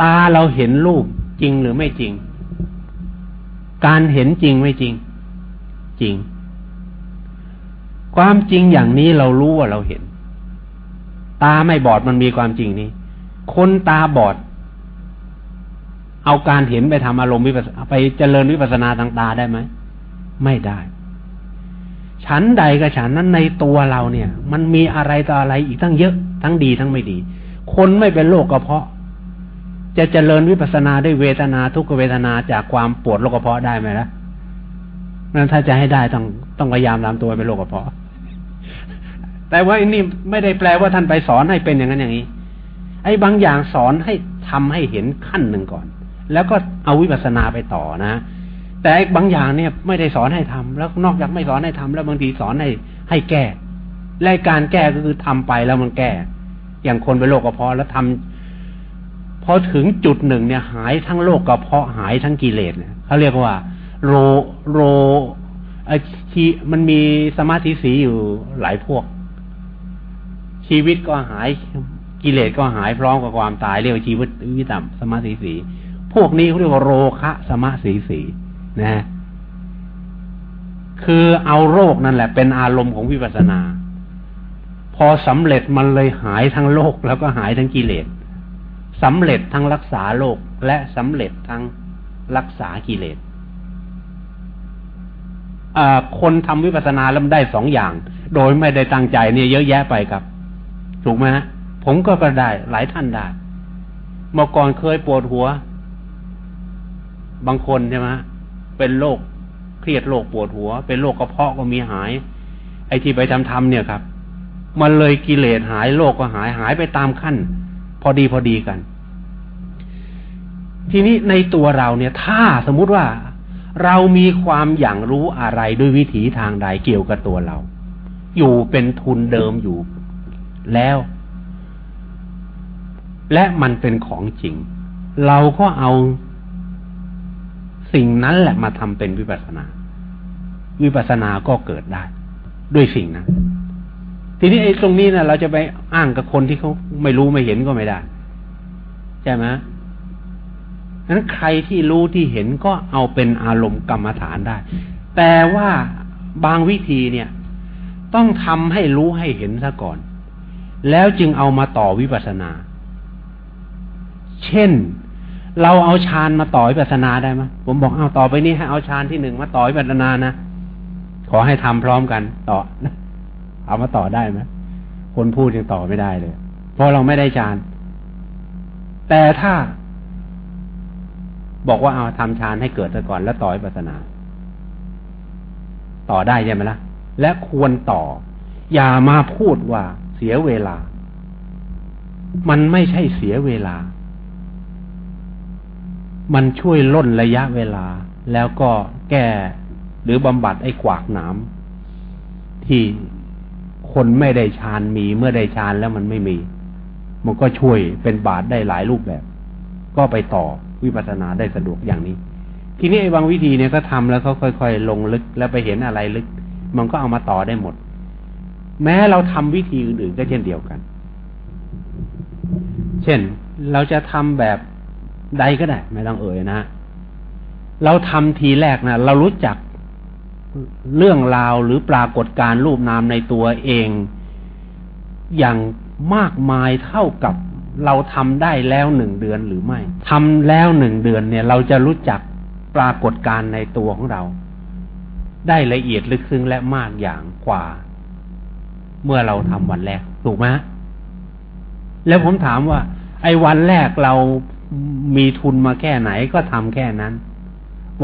ตาเราเห็นรูปจริงหรือไม่จริง การเห็นจริงไม่จริง จริง ความจริงอย่างนี้เรารู้ว่าเราเห็น ตาไม่บอดมันมีความจริงนี้ คนตาบอด เอาการเห็นไปทำอารมณ์วิปัสไปเจริญวิปัสนาทางตาได้ไหม ไม่ได้ ฉันใดกับฉันนั้นในตัวเราเนี่ย มันมีอะไรต่ออะไรอีกทั้งเยอะ ทั้งดีทั้งไม่ดี คนไม่เป็นโรคกระเพาะ จะเจริญวิปัสนาด้วยเวทนาทุกเวทนาจากความปวดโรคกระเพาะได้ไหมล่ะนั้นถ้าจะให้ได้ต้องต้องพยายามตามตัวเป็นโรคกระเพาะ แต่ว่าอันนี้ไม่ได้แปลว่าท่านไปสอนให้เป็นอย่างนั้นอย่างนี้ ไอ้บางอย่างสอนให้ทำให้เห็นขั้นหนึ่งก่อน แล้วก็เอาวิปัสสนาไปต่อนะ แต่บางอย่างเนี่ยไม่ได้สอนให้ทำแล้วนอกจากไม่สอนให้ทำแล้วบางทีสอนให้ให้แก้และการแก้ก็คือทำไปแล้วมันแก้ อย่างคนเป็นโรคกระเพาะแล้วทำพอถึงจุดหนึ่งเนี่ย หายทั้งโรคกระเพาะหายทั้งกิเลสเนี่ยเขาเรียกว่า โรโรไอชีมันมีสมาธิสีอยู่หลายพวก ชีวิตก็หายกิเลสก็หายพร้อมกับความตายเรียกว่าชีวิตวิตัมสมาธิสี พวกนี้เขาเรียกว่าโรคะสมาธิสีนะคือเอาโรคนั่นแหละ เป็นอารมณ์ของวิปัสสนา พอสำเร็จมันเลยหายทั้งโรคแล้วก็หายทั้งกิเลสสำเร็จทั้งรักษาโรคและสำเร็จทั้งรักษากิเลสคนทำวิปัสสนาแล้วได้สองอย่าง โดยไม่ได้ตั้งใจเนี่ยเยอะแยะไปครับ ถูกไหมผมก็ก็ได้หลายท่านได้เมื่อก่อนเคยปวดหัว บางคนใช่ไหมเป็นโรคเครียดโรคปวดหัว เป็นโรคกระเพาะก็มีหาย ไอ้ที่ไปทำทำเนี่ยครับ มันเลยกิเลสหายโรคก็หายหายไปตามขั้น พอดีพอดีกัน ทีนี้ในตัวเราเนี่ย ถ้าสมมุติว่าเรามีความอย่างรู้อะไรด้วยวิถีทางใดเกี่ยวกับตัวเรา อยู่เป็นทุนเดิมอยู่แล้ว และมันเป็นของจริง เราก็เอา สิ่งนั้นแหละมาทำเป็นวิปัสนา วิปัสนาก็เกิดได้ ด้วยสิ่งนั้น ทีนี้ไอ้ตรงนี้นะเราจะไปอ้างกับคนที่เขาไม่รู้ไม่เห็นก็ไม่ได้ใช่ไหมนั้นใครที่รู้ที่เห็นก็เอาเป็นอารมณ์กรรมฐานได้ แต่ว่าบางวิธีเนี่ย ต้องทำให้รู้ให้เห็นซะก่อน แล้วจึงเอามาต่อวิปัสนา เช่น เราเอาฌานมาต่อวิปัสนาได้ไหมผมบอกเอาต่อไปนี้ให้เอาฌานที่หนึ่งมาต่อวิปัสนานะขอให้ทำพร้อมกันต่อเอามาต่อได้ไหมคนพูดยังต่อไม่ได้เลย เพราะเราไม่ได้ฌาน แต่ถ้า บอกว่าเอาทำฌานให้เกิดซะก่อนแล้วต่อวิปัสนา ต่อได้ใช่ไหมละ่ะ และควรต่อ อย่ามาพูดว่าเสียเวลา มันไม่ใช่เสียเวลา มันช่วยล่นระยะเวลา แล้วก็แก้หรือบำบัดไอ้ขวากหนามที่คนไม่ได้ฌานมีเมื่อได้ฌานแล้วมันไม่มี มันก็ช่วยเป็นบาตได้หลายรูปแบบ ก็ไปต่อวิปัสสนาได้สะดวกอย่างนี้ ทีนี้ไอ้บางวิธีเนี่ยก็ทำแล้วเขาค่อย ๆ ลงลึกแล้วไปเห็นอะไรลึก มันก็เอามาต่อได้หมด แม้เราทำวิธีอื่นๆก็เช่นเดียวกัน เช่นเราจะทำแบบ ใดก็ได้ ไม่ต้องเอ่ยนะ เราทำทีแรกนะเรารู้จักเรื่องราวหรือปรากฏการรูปนามในตัวเอง อย่างมากมายเท่ากับเราทำได้แล้วหนึ่งเดือนหรือไม่ทำแล้วหนึ่งเดือนเนี่ย เราจะรู้จักปรากฏการในตัวของเรา ได้ละเอียดลึกซึ้งและมากอย่างกว่า เมื่อเราทำวันแรกถูกไหมแล้วผมถามว่า ไอ้วันแรกเรา มีทุนมาแค่ไหนก็ทำแค่นั้น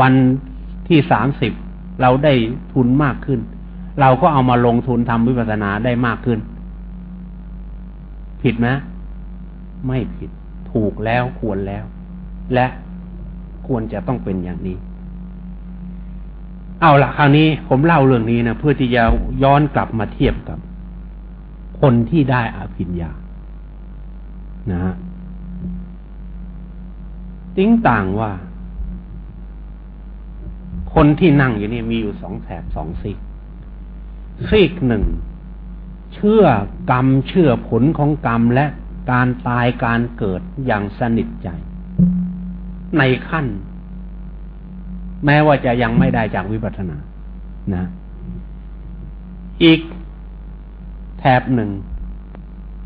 วันที่สามสิบเราได้ทุนมากขึ้น เราก็เอามาลงทุนทำวิปัสสนาได้มากขึ้น ผิดไหมไม่ผิด ถูกแล้วควรแล้ว และควรจะต้องเป็นอย่างนี้ เอาละคราวนี้ผมเล่าเรื่องนี้นะเพื่อที่จะย้อนกลับมาเทียบกับ คนที่ได้อภิญญานะฮะ ติ้งต่างว่า คนที่นั่งอยู่นี่มีอยู่สองแถบสองซีกซีกหนึ่ง เชื่อกรรมเชื่อผลของกรรมและการตายการเกิดอย่างสนิทใจ ในขั้น แม้ว่าจะยังไม่ได้จากวิปัสสนานะ อีกแถบหนึ่ง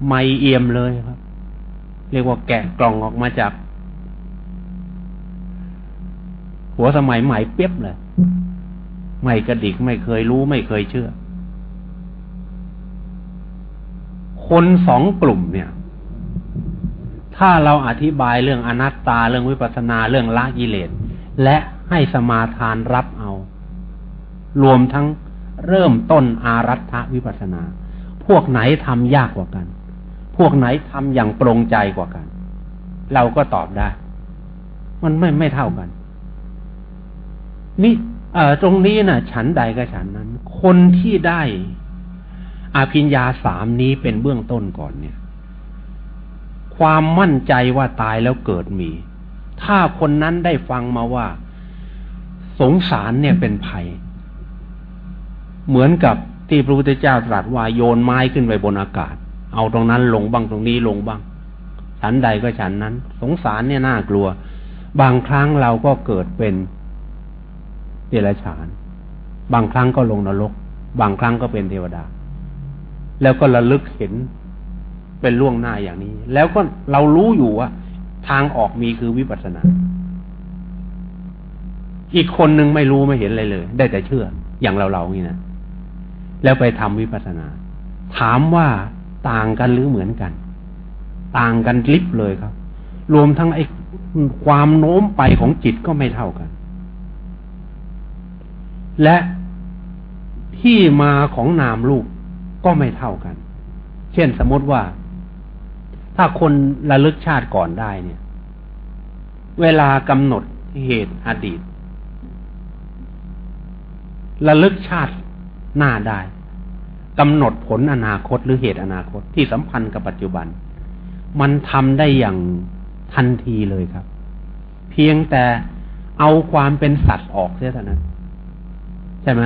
ไม่เอี่ยมเลยครับ เรียกว่าแกะกล่องออกมาจาก หัวสมัยใหม่เปียบเลยไม่กระดิกไม่เคยรู้ไม่เคยเชื่อ คนสองกลุ่มเนี่ย ถ้าเราอธิบายเรื่องอนัตตาเรื่องวิปัสสนาเรื่องละกิเลสและให้สมาทานรับเอา รวมทั้งเริ่มต้นอารัฐวิปัสสนา พวกไหนทำยากกว่ากัน พวกไหนทำอย่างปรงใจกว่ากัน เราก็ตอบได้ มันไม่ไม่เท่ากัน นี่เออตรงนี้นะ่ะ ฉันใดก็ฉันนั้น คนที่ได้อาภิญญาสามนี้เป็นเบื้องต้นก่อนเนี่ย ความมั่นใจว่าตายแล้วเกิดมี ถ้าคนนั้นได้ฟังมาว่า สงสารเนี่ยเป็นภัย เหมือนกับที่พระพุทธเจ้าตรัสว่าโยนไม้ขึ้นไปบนอากาศ เอาตรงนั้นลงบ้างตรงนี้ลงบ้าง ฉันใดก็ฉันนั้น สงสารเนี่ยน่ากลัว บางครั้งเราก็เกิดเป็น เดรัจฉาน บางครั้งก็ลงนรก บางครั้งก็เป็นเทวดา แล้วก็ระลึกเห็นเป็นล่วงหน้าอย่างนี้ แล้วก็เรารู้อยู่ว่า ทางออกมีคือวิปัสสนา อีกคนนึงไม่รู้ไม่เห็นอะไรเลย ได้แต่เชื่อ อย่างเราเรานี่นะแล้วไปทำวิปัสสนา ถามว่าต่างกันหรือเหมือนกัน ต่างกันลิบเลยครับ รวมทั้งไอ้ความโน้มไปของจิตก็ไม่เท่ากัน และที่มาของนามรูปก็ไม่เท่ากัน เช่นสมมติว่า ถ้าคนระลึกชาติก่อนได้เนี่ย เวลากำหนดเหตุอดีตระลึกชาติหน้าได้กำหนดผลอนาคตหรือเหตุอนาคตที่สัมพันธ์กับปัจจุบัน มันทำได้อย่างทันทีเลยครับ เพียงแต่เอาความเป็นสัตว์ออกเสียเท่านั้น ใช่ไหม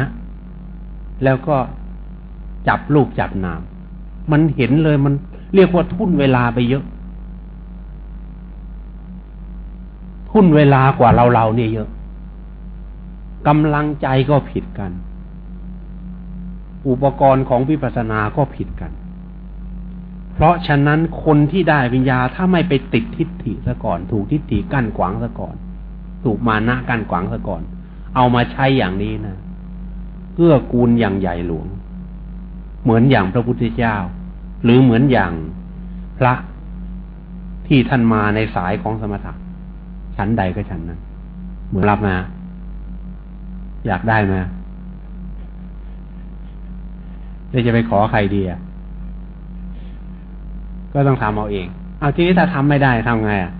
แล้วก็จับลูกจับนาม มันเห็นเลยมันเรียกว่าทุ่นเวลาไปเยอะ ทุ่นเวลากว่าเราเราเนี่ยเยอะกำลังใจก็ผิดกัน อุปกรณ์ของวิปัสสนาก็ผิดกัน เพราะฉะนั้นคนที่ได้วิญญาถ้าไม่ไปติดทิฏฐิซะก่อน ถูกทิฏฐิกั้นขวางซะก่อน ถูกมานะกั้นขวางซะก่อน เอามาใช้อย่างนี้นะ กื้อกูลอย่างใหญ่หลวง เหมือนอย่างพระพุทธเจ้า หรือเหมือนอย่างพระที่ท่านมาในสายของสมถะชั้นใดก็ชั้นนั้นเหมือนรับมา อยากได้ไหมเดี๋ยวจะไปขอใครดีอะก็ต้องทำเอาเอง เอาทีนี้ถ้าทำไม่ได้ทำไงอะ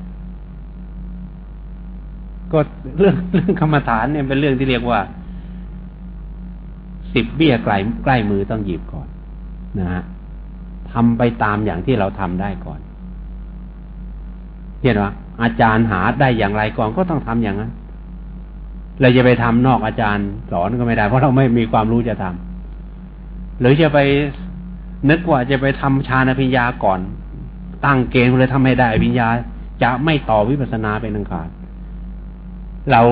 ก็เรื่องเรื่องกรรมฐานเนี่ยเป็นเรื่องที่เรียกว่า สิบเบี้ยใกล้ใกล้มือต้องหยิบก่อนนะฮะทำไปตามอย่างที่เราทำได้ก่อน เห็นว่าอาจารย์หาได้อย่างไรก่อนก็ต้องทำอย่างนั้น เราจะไปทำนอกอาจารย์สอนก็ไม่ได้ เพราะเราไม่มีความรู้จะทำหรือจะไปนึกว่าจะไปทำฌานพิญญาก่อน ตั้งเกณฑ์เลยทำไม่ได้พิญญาจะไม่ต่อวิปัสนาเป็นอังขาดเรา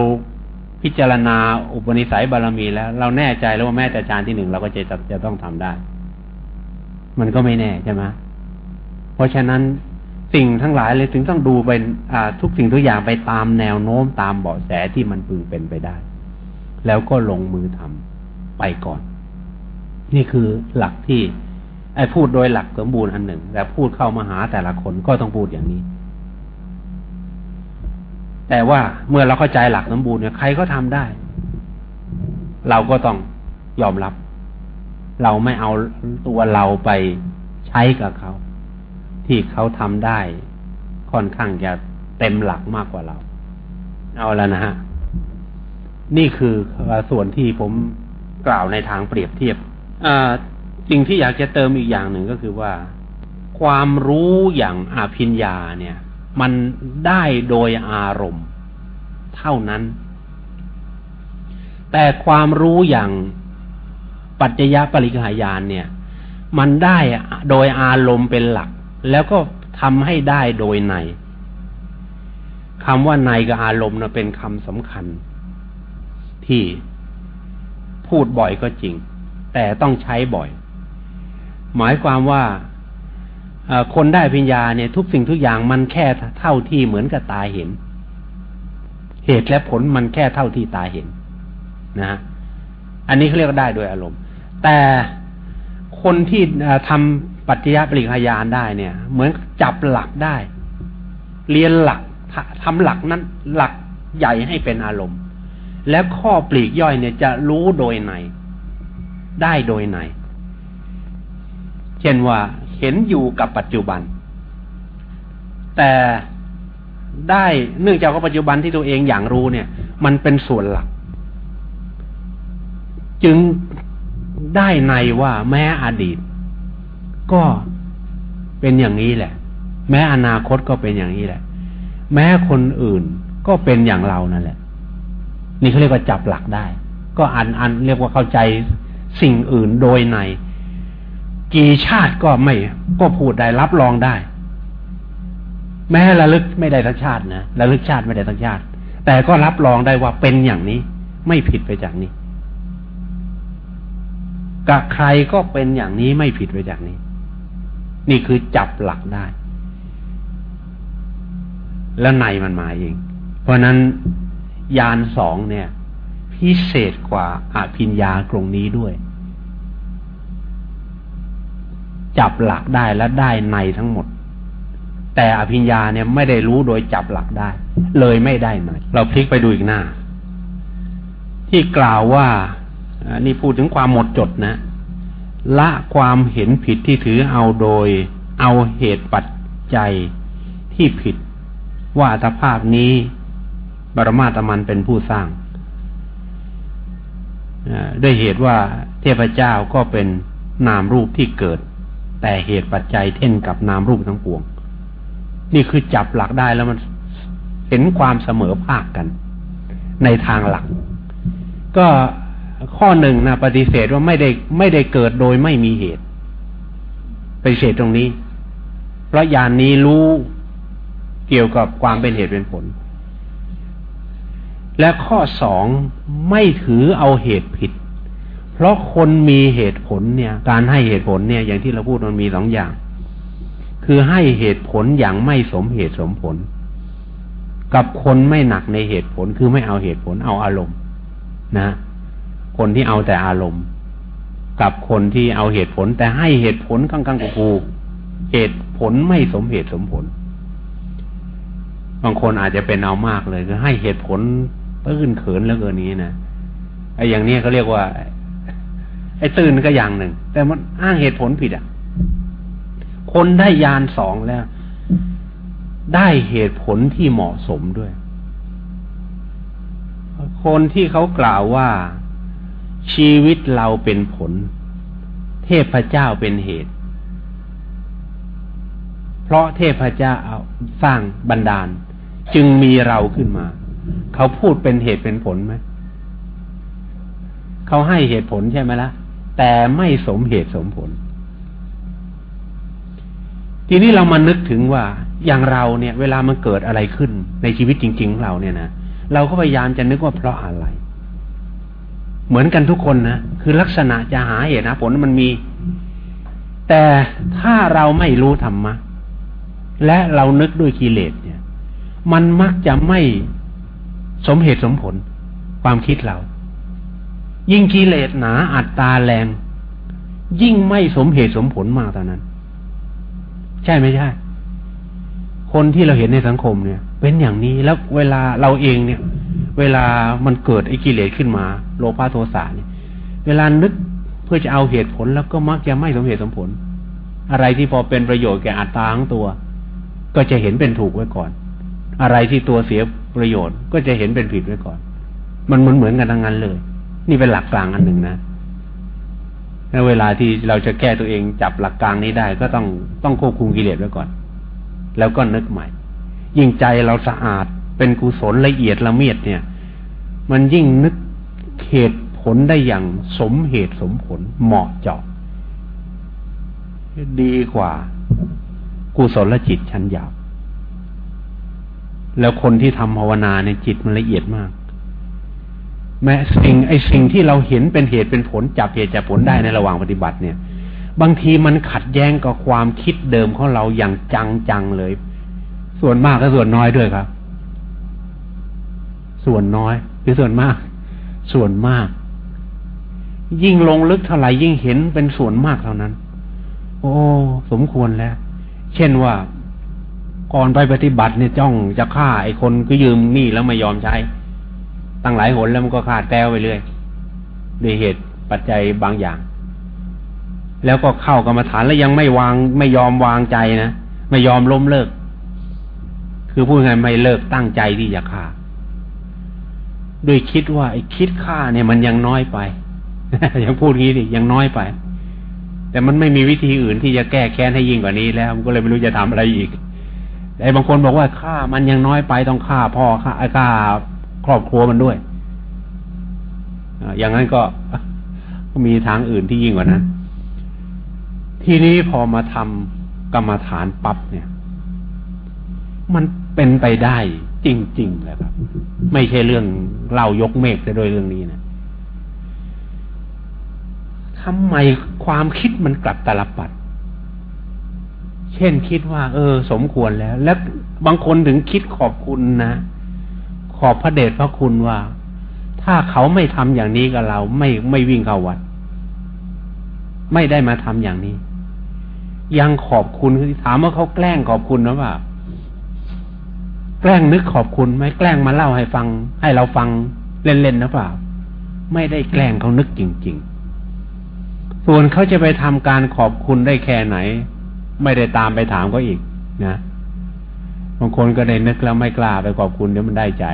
พิจารณาอุปนิสัยบารมีแล้ว เราแน่ใจแล้วว่าแม้แต่ฌานที่หนึ่งเราก็จะจะต้องทำได้ มันก็ไม่แน่ใช่ไหมเพราะฉะนั้นสิ่งทั้งหลายเลยถึงต้องดูเป็นทุกสิ่งทุกอย่างไปตามแนวโน้มตามเบาะแสที่มันพึงเป็นไปได้ แล้วก็ลงมือทำไปก่อน นี่คือหลักที่ ไอ้พูดโดยหลักสมบูรณ์อันหนึ่งแต่พูดเข้ามาหาแต่ละคนก็ต้องพูดอย่างนี้ แต่ว่าเมื่อเราเข้าใจหลักสมบูรณ์เนี่ยใครก็ทำได้ เราก็ต้องยอมรับ เราไม่เอาตัวเราไปใช้กับเขา ที่เขาทำได้ค่อนข้างจะเต็มหลักมากกว่าเรา เอาแล้วนะฮะ นี่คือส่วนที่ผมกล่าวในทางเปรียบเทียบสิ่งที่อยากจะเติมอีกอย่างหนึ่งก็คือว่า ความรู้อย่างอาพิญญาเนี่ย มันได้โดยอารมณ์ เท่านั้น แต่ความรู้อย่างปัจจยปริกหายานเนี่ย มันได้โดยอารมณ์เป็นหลัก แล้วก็ทำให้ได้โดยในคำว่าในกับอารมณ์นะเป็นคำสำคัญ ที่พูดบ่อยก็จริง แต่ต้องใช้บ่อย หมายความว่า คนได้ปัญญาเนี่ยทุกสิ่งทุกอย่างมันแค่เท่าที่เหมือนกับตาเห็น เหตุและผลมันแค่เท่าที่ตาเห็นนะอันนี้เขาเรียกได้โดยอารมณ์ แต่คนที่ทำปัจจยปริคายานได้เนี่ย เหมือนจับหลักได้ เรียนหลักทำหลักนั้นหลักใหญ่ให้เป็นอารมณ์ แล้วข้อปลีกย่อยเนี่ยจะรู้โดยไหนได้โดยไหนเช่นว่า เห็นอยู่กับปัจจุบัน แต่ได้เนื่องจากว่าปัจจุบันที่ตัวเองอย่างรู้เนี่ย มันเป็นส่วนหลัก จึงได้ในว่าแม้อดีต ก็เป็นอย่างนี้แหละ แม้อนาคตก็เป็นอย่างนี้แหละ แม้คนอื่นก็เป็นอย่างเรานั่นแหละ นี่เขาเรียกว่าจับหลักได้ ก็อันอันเรียกว่าเข้าใจสิ่งอื่นโดยใน กี่ชาติก็ไม่ก็พูดได้รับรองได้ แม้ระลึกไม่ได้ทั้งชาตินะระลึกชาติไม่ได้ทั้งชาติ แต่ก็รับรองได้ว่าเป็นอย่างนี้ ไม่ผิดไปจากนี้กับใครก็เป็นอย่างนี้ไม่ผิดไปจากนี้ นี่คือจับหลักได้ แล้วในมันมาเอง เพราะนั้นยานสองเนี่ย พิเศษกว่าอาพิญญากรงนี้ด้วย จับหลักได้และได้ในทั้งหมด แต่อภิญญาเนี่ยไม่ได้รู้โดยจับหลักได้ เลยไม่ได้ในเราพลิกไปดูอีกหน้า ที่กล่าวว่านี่พูดถึงความหมดจดนะ ละความเห็นผิดที่ถือเอาโดย เอาเหตุปัจจัยที่ผิด ว่าอัตภาพนี้บรมาตมันเป็นผู้สร้างด้วยเหตุว่าเทพเจ้าก็เป็นนามรูปที่เกิด แต่เหตุปัจจัยเท่นกับนามรูปทั้งปวง นี่คือจับหลักได้แล้วมันเห็นความเสมอภาคกัน ในทางหลัก ก็ข้อหนึ่งนะปฏิเสธว่าไม่ได้ไม่ได้เกิดโดยไม่มีเหตุปฏิเสธตรงนี้ เพราะยานนี้รู้เกี่ยวกับความเป็นเหตุเป็นผล และข้อสองไม่ถือเอาเหตุผิด เพราะคนมีเหตุผลเนี่ย การให้เหตุผลเนี่ย อย่างที่เราพูดมันมีสองอย่าง คือให้เหตุผลอย่างไม่สมเหตุสมผล กับคนไม่หนักในเหตุผลคือไม่เอาเหตุผลเอาอารมณ์ นะ คนที่เอาแต่อารมณ์ กับคนที่เอาเหตุผล แต่ให้เหตุผลกลางๆกูเหตุผลไม่สมเหตุสมผล บางคนอาจจะเป็นเอามากเลยคือให้เหตุผลตื้นเขินแล้วเกินนี้นะไอ้อย่างนี้เขาเรียกว่า ไอ้ตื่นก็อย่างหนึ่ง แต่มันอ้างเหตุผลผิดอะ คนได้ยานสองแล้ว ได้เหตุผลที่เหมาะสมด้วย คนที่เขากล่าวว่า ชีวิตเราเป็นผล เทพเจ้าเป็นเหตุ เพราะเทพเจ้าสร้างบันดาล จึงมีเราขึ้นมา เขาพูดเป็นเหตุเป็นผลไหมเขาให้เหตุผลใช่ไหมละ่ะ แต่ไม่สมเหตุสมผล ทีนี้เรามานึกถึงว่าอย่างเราเนี่ย เวลามันเกิดอะไรขึ้นในชีวิตจริง ๆ ของเราเนี่ยนะเราก็พยายามจะนึกว่าเพราะอะไร เหมือนกันทุกคนนะคือลักษณะจะหาเหตุนะผลมันมี แต่ถ้าเราไม่รู้ธรรมะและเรานึกด้วยกิเลสเนี่ย มันมักจะไม่สมเหตุสมผลความคิดเรา ยิ่งกิเลสหนาอัตตาแรง ยิ่งไม่สมเหตุสมผลมากตอนนั้น ใช่ไหมใช่ คนที่เราเห็นในสังคมเนี่ย เป็นอย่างนี้แล้วเวลาเราเองเนี่ย เวลามันเกิดไอ้กิเลสขึ้นมา โลภะโทสะเนี่ย เวลานึกเพื่อจะเอาเหตุผลแล้วก็มักจะไม่สมเหตุสมผล อะไรที่พอเป็นประโยชน์แก่อัตตาทั้งตัว ก็จะเห็นเป็นถูกไว้ก่อน อะไรที่ตัวเสียประโยชน์ก็จะเห็นเป็นผิดไว้ก่อน มันเหมือนเหมือนกันทั้งนั้นเลย นี่เป็นหลักกลางอันหนึ่งนะในเวลาที่เราจะแก้ตัวเองจับหลักกลางนี้ได้ ก็ต้องต้องควบคุมกิเลสไว้ก่อน แล้วก็นึกใหม่ ยิ่งใจเราสะอาดเป็นกุศลละเอียดละเมียดเนี่ย มันยิ่งนึกเหตุผลได้อย่างสมเหตุสมผลเหมาะเจาะดีกว่ากุศลจิตชั้นหยาบแล้วคนที่ทำภาวนาในจิตมันละเอียดมาก แม้สิ่งไอ้สิ่งที่เราเห็นเป็นเหตุเป็นผลจับเหตุจับผลได้ในระหว่างปฏิบัติเนี่ย บางทีมันขัดแย้งกับความคิดเดิมของเราอย่างจังจังเลย ส่วนมากก็ส่วนน้อยด้วยครับ ส่วนน้อยหรือส่วนมาก ส่วนมาก ยิ่งลงลึกเท่าไหร่ยิ่งเห็นเป็นส่วนมากเท่านั้น โอ้ สมควรแล้ว เช่นว่าก่อนไปปฏิบัติเนี่ยจ้องจะฆ่าไอ้คนก็ยืมหนี้แล้วไม่ยอมใช้ ตั้งหลายหนแล้วมันก็ขาดแต้วไปเรื่อยด้วยเหตุปัจจัยบางอย่าง แล้วก็เข้ากรรมฐานแล้วยังไม่วางไม่ยอมวางใจนะไม่ยอมล้มเลิก คือพูดไงไม่เลิกตั้งใจที่จะฆ่าด้วยคิดว่าไอ้คิดฆ่าเนี่ยมันยังน้อยไปยังพูดงี้ดิยังน้อยไป แต่มันไม่มีวิธีอื่นที่จะแก้แค้นให้ยิ่งกว่านี้แล้วมันก็เลยไม่รู้จะทำอะไรอีกแต่บางคนบอกว่าฆ่ามันยังน้อยไปต้องฆ่าพ่อฆ่าฆ่า ครอบครัวมันด้วยอย่างนั้นก็มีทางอื่นที่ยิ่งกว่านั้น ทีนี้พอมาทำกรรมฐานปั๊บเนี่ย มันเป็นไปได้จริงๆเลยครับ ไม่ใช่เรื่องเล่ายกเมฆแต่โดยเรื่องนี้นะทำไมความคิดมันกลับตลปัด เช่นคิดว่า เออ สมควรแล้ว และบางคนถึงคิดขอบคุณนะ ขอบพระเดชพระคุณว่า ถ้าเขาไม่ทำอย่างนี้กับเรา ไม่ไม่วิ่งเข้าวัด ไม่ได้มาทำอย่างนี้ ยังขอบคุณถามว่าเขาแกล้งขอบคุณหรือเปล่า แกล้งนึกขอบคุณไหมแกล้งมาเล่าให้ฟัง ให้เราฟังเล่นๆหรือเปล่า ไม่ได้แกล้งเขานึกจริง ๆ ส่วนเขาจะไปทำการขอบคุณได้แค่ไหน ไม่ได้ตามไปถามก็อีกนะ บางคนก็ได้นึกแล้วไม่กล้าไปขอบคุณเดี๋ยวมันได้ใจ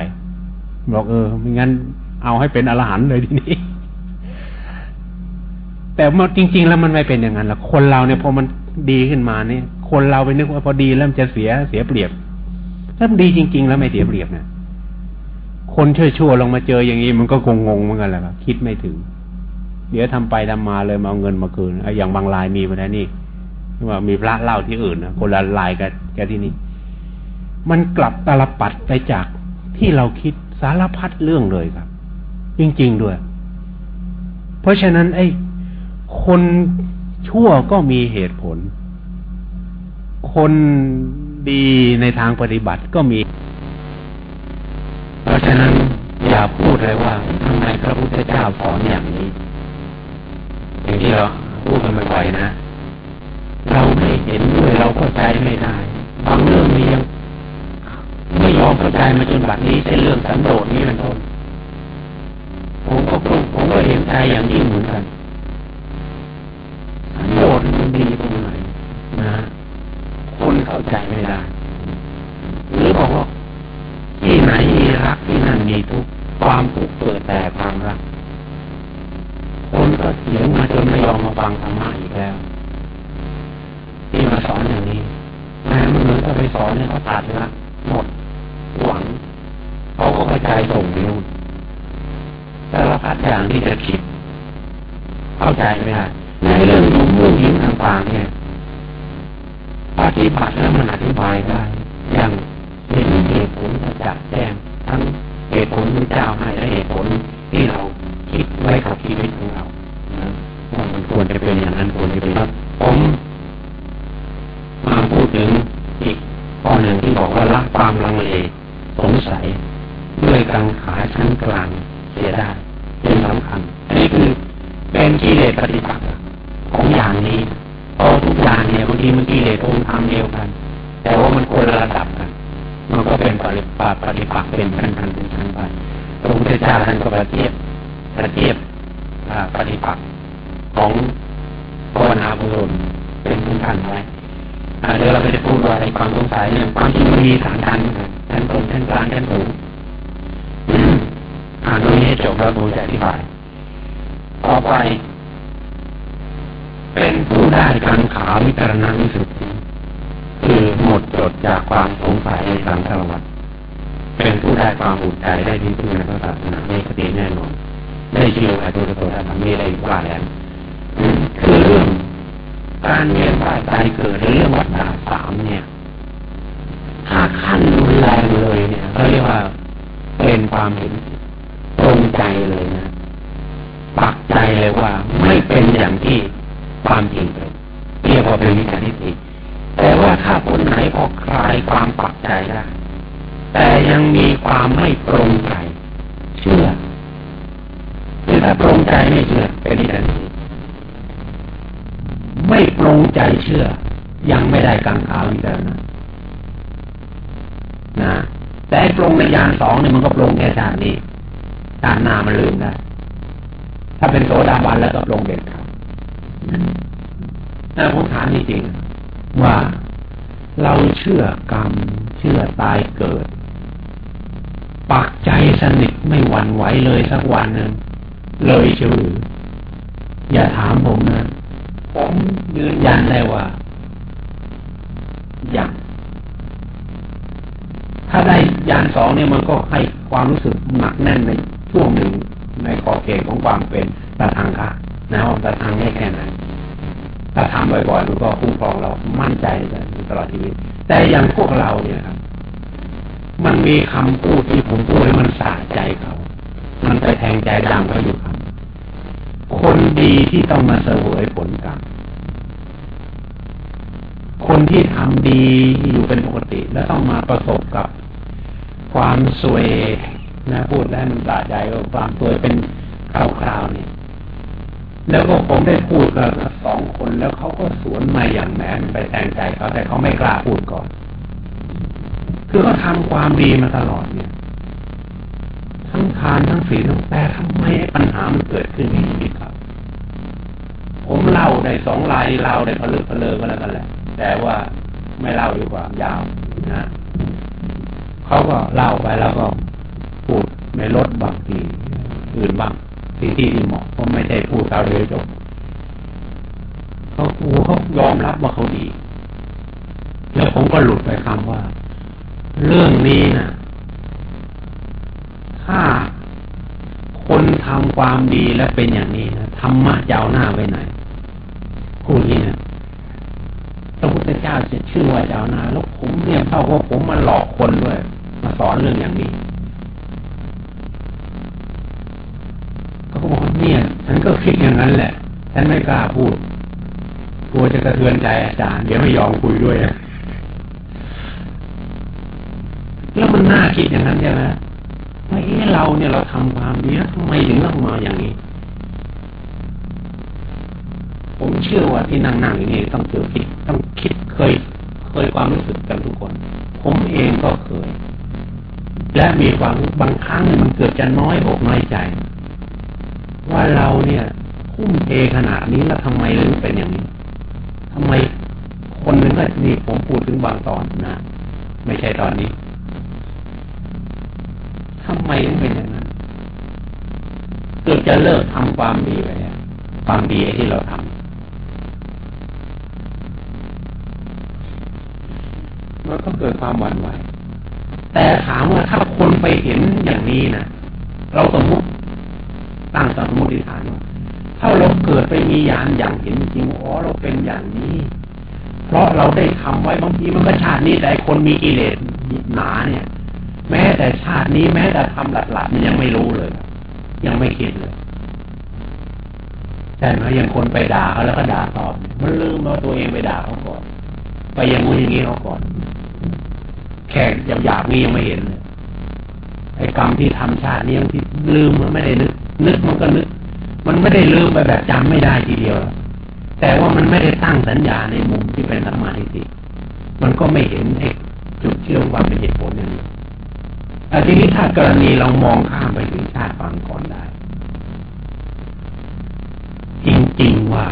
บอกเออไม่งั้นเอาให้เป็นอรหันต์เลยทีนี้ แต่มาจริง ๆ แล้วมันไม่เป็นอย่างนั้นละคนเราเนี่ยพอมันดีขึ้นมาเนี่ย คนเราไปนึกว่าพอดีแล้วมันจะเสียเสียเปรียบ ถ้ามันดีจริง ๆ แล้วไม่เสียเปรียบเนี่ยคนชั่วๆลงมาเจออย่างนี้มันก็คงงงเหมือนกันแหละคิดไม่ถึง เดี๋ยวทำไปทำมาเลยมาเอาเงินมาคืนอย่างบางรายมีมาแล้วนี่ว่ามีพระเล่าที่อื่นนะคนละลายกันแกที่นี่ มันกลับตลปัดไปจากที่เราคิดสารพัดเรื่องเลยครับ จริง ๆ ด้วย เพราะฉะนั้น ไอ้ คนชั่วก็มีเหตุผล คนดีในทางปฏิบัติก็มี เพราะฉะนั้นอย่าพูดเลยว่าทำไมพระพุทธเจ้าสอนอย่างนี้ อย่างที่เราพูดกันบ่อยๆนะ เราไม่เห็นด้วยเราเข้าใจไม่ได้ บางเรื่องนี้ยัง ไม่ยอมเข้าใจมาจนบัดนี้เช่นเรื่องสันโดษนี้เป็นต้นผมก็พูดผมก็เห็นใจอย่างยิ่งเหมือนกันสันโดษมันดีตรงไหนนะคนเข้าใจไม่ได้หรือบอกว่าที่ไหนมีรักที่นั่นมีทุกความทุกเกิดแต่ความรักคนก็เถียงมาจนไม่ยอมมาฟังธรรมะอีกแล้วที่มาสอนอย่างนี้แม้มันเหมือนกับไปสอนเนี่ยเขาตัดละ หมดหวังเขาก็กระจายส่งไปนู่นแต่ละพัดอย่างที่จะคิด เข้าใจไหมฮะในเรื่องนุ่มเรื่องหินต่างๆเนี่ยปฏิบัติแล้วมันอธิบายได้อย่างเห็นเหตุผลจัดแจงทั้งเหตุผลที่เจ้าให้และเหตุผลที่เราคิดไว้กับชีวิตของเราว่ามันควรจะเป็นอย่างนั้นควรจะเป็นผมมาพูดถึง ข้อหนึ่งที่บอกว่าละความลังเลสงสัยด้วยกังขาชั้นกลางเสียได้เป็นสำคัญอันนี้คือเป็นกิเลสปฏิปักษ์ของอย่างนี้พอทุกอย่างเนี่ยบางทีมันกิเลสองค์ธรรมเดียวกัน แต่ว่ามันคนละระดับกันมันก็เป็นปฏิปักษ์ปฏิปักษ์เป็นชั้นๆเป็นชั้นไปพระพุทธเจ้าท่านก็ประเทียบประเทียบปฏิปักษ์ของภาวนาบุรุษเป็นพื้นฐานไว้ เดี๋ยวเราจะพูดว่าในความสงสัยเนี่ยความจริงมีสามชั้นชั้นตรงชั้นกลางชั้นสูงอ่านตรงนี้จบแล้วผมจะอธิบายต่อไป เป็นผู้ได้การขาวิจารณวิสุทธิคือหมดจดจากความสงสัยในทางสารวัตเป็นผู้ได้ความอุ่นใจได้ที่พึ่งในพระศาสนาในสติแน่นอนได้ชื่อว่าตัวตัวธรรมมีอะไรว่าแล้วคือเรื่อง การเวียนว่ายตายเกิดในเรื่องวัฏฏะสามเนี่ยถ้าขั้นรุนแรงเลยเนี่ยเขาเรียกว่าเป็นความเห็นตรงใจเลยนะปักใจเลยว่าไม่เป็นอย่างที่ความจริงเป็นเรียกว่าเป็นวิจารณ์ทิแต่ว่าถ้าคนไหนพอคลายความปักใจได้แต่ยังมีความไม่ตรงใจเชื่อหรือถ้าตรงใจไม่เชื่อเป็นวิจารณ์ ไม่ปรงใจเชื่อ ยังไม่ได้กังขาวิจารณะนะแต่ปรงในยานสองเนี่ยมันก็ปรงแค่ชาตินี้ชาติหน้ามันลืมได้ถ้าเป็นโสดาบันแล้วก็ปรงเด็ดขาดแต่ผมถามจริงๆว่าเราเชื่อกรรม เชื่อตายเกิด ปักใจสนิทไม่หวั่นไหวเลยสักวันหนึ่งเลยชื่ออย่าถามผมนะ ผมยืนยันได้ว่าอย่างถ้าได้ยานสองเนี่ยมันก็ให้ความรู้สึกหนักแน่นในช่วงหนึ่งในขอบเขตของความเป็นตาทางค่ะนะว่าตาทางได้แค่ไหนถ้าถามบ่อยๆมันก็คุ้มครองเรามั่นใจตลอดชีวิต แต่อย่างพวกเราเนี่ยครับ มันมีคำพูดที่ผมพูดให้มันสะใจเขา มันไปแทงใจดำเขาอยู่ครับ คนดีที่ต้องมาเสวยผลกรรม คนที่ทำดีอยู่เป็นปกติ แล้วต้องมาประสบกับความสวยนะพูดได้มันบาดใจว่าความสวยเป็นคราวๆเนี่ยแล้วก็ผมได้พูดกับสองคนแล้วเขาก็สวนมาอย่างแหมไปแทงใจเขาแต่เขาไม่กล้าพูดก่อน คือเขาทาความดีมาตลอดเนี่ย ทั้งทานทั้งศีลทั้งแต่ทำไมปัญหามันเกิดขึ้นในชีวิตครับผมเล่า ได้สองลายเล่าได้พลิดเพลินก็แล้วกันแหละ แต่ว่าไม่เล่าดีกว่ายาวนะเขาก็เล่าไปแล้วก็พูดในรถบางทีอื่นบ้างที่ที่ที่เหมาะเพราะไม่ได้พูดเอาเลยจบเขาเขายอมรับว่าเขาดี แล้วผมก็หลุดไปคำว่า เรื่องนี้นะถ้าคนทำความดีและเป็นอย่างนี้นะธรรมะจะเอาหน้าไปไหน คุณนี่นะพระพุทธเจ้าจะชื่อว่าเจ้าน้าแล้วผมเนี่ยเท่าว่าผมมาหลอกคนด้วย มาสอนเรื่องอย่างนี้เขาบอกเนี่ยฉันก็คิดอย่างนั้นแหละ ฉันไม่กล้าพูดกลัวจะกระเทือนใจอาจารย์เดี๋ยวไม่ยอมคุยด้วยแล้วมันน่าคิดอย่างนั้นใช่ไหมว่าเอ๊ะเราเนี่ยเราทำความดีแล้วทำไมถึงต้องมาอย่างนี้ ผมเชื่อว่าที่นั่งๆอย่างนี้ต้องเจอคิดต้องคิดเคย เคยความรู้สึกกันทุกคน ผมเองก็เคย และมีความบางครั้งมันเกิดจะน้อยอกน้อยใจ ว่าเราเนี่ยคุ้มเทขนาดนี้แล้วทำไมถึงเป็นอย่างนี้ทำไมคนหนึ่งก็นี่ผมพูดถึงบางตอนนะไม่ใช่ตอนนี้ทำไมถึงเป็นอย่างนั้นเกิดจะเลิกทำความดีไปแล้วความดีที่เราทำ มันก็เกิดความหวั่นไหวแต่ถามว่าถ้าคนไปเห็นอย่างนี้นะเราสมมติตั้งสมมติฐานว่าถ้าเราเกิดไปมียานอย่างเห็นจริงอ๋อเราเป็นอย่างนี้ เพราะเราได้ทำไว้บางทีมันก็ชาตินี้แต่คนมีกิเลสหนาเนี่ย แม้แต่ชาตินี้แม้แต่ทำหลัดๆมันยังไม่รู้เลย ยังไม่คิดเลยใช่ไหมยังคนไปด่าเขาแล้วก็ด่าตอบมันลืมว่าตัวเองไปด่าเขาก่อน ไปอย่างงู้นอย่างนี้เขาก่อน แค่หยาบๆนี่ยังไม่เห็นไอ้กรรมที่ทำชาตินี้ยังที่ลืมมันไม่ได้นึก นึกมันก็นึก มันไม่ได้ลืมไปแบบจำไม่ได้ทีเดียว แต่ว่ามันไม่ได้ตั้งสัญญาในมุมที่เป็นธรรมะทิฏฐิมันก็ไม่เห็นไอ้จุดเชื่อมความเป็นเหตุผลอย่างนี้แต่ทีนี้ถ้ากรณีเรามองข้ามไปถึงชาติฟังก่อนได้ จริงๆว่า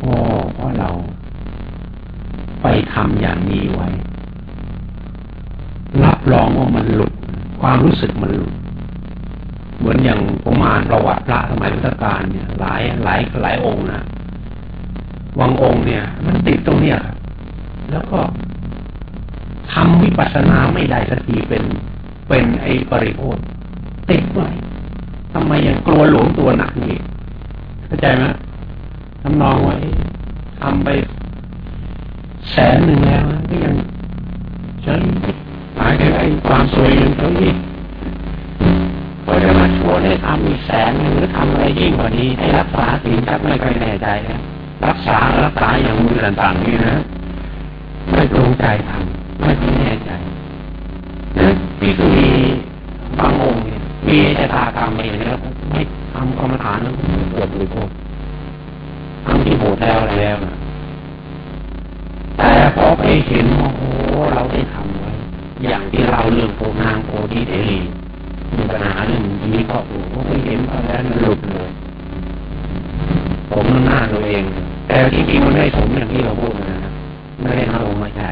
โอ้เพราะเรา ไปทำอย่างนี้ไว้ รับรองว่ามันหลุด ความรู้สึกมันหลุด เหมือนอย่างผมอ่านประวัติพระสมัยรัชกาลเนี่ย หลายหลายหลายองค์นะวังองค์เนี่ย มันติดตรงเนี้ยแล้วก็ทำวิปัสสนาไม่ได้สักทีเป็นเป็นไอ้ปริโภคติดไว้ทำไมยังกลัวหลวงตัวหนักนี่เข้าใจไหมทำนองไว้ทำไป แสนหนึ่งแล้วก็ยังใช้หายไปไอ้ความสวยยังเท่านี้พอจะมาชวนให้ทำอีกแสนหรือทำอะไรยิ่งกว่านี้ให้รักษาสิ่งที่ไม่ค่อยแน่ใจนะรักษารักษาอย่างมือต่างๆนี่นะไม่ตรงใจทำไม่แน่ใจนะที่คือมีบางองค์เนี่ยมีแต่ตากรรมเองแล้วไม่ทำกรรมฐานแล้วปวดเลยพวกทำที่โหดแล้วอะไรแล้วนะ แต่พอไปเห็นว่าโอ้เราได้ทำไว้ อย่างที่เราเรื่องโพนางโพธิเดลีมีปัญหาเรื่องนี้ก็โอ้โหไปเห็นพอแล้วมันหลุดเลย ผมหน้าตัวเอง แต่จริงๆมันไม่สมอย่างที่เราพูดนะไม่ได้ทำไม่ใช่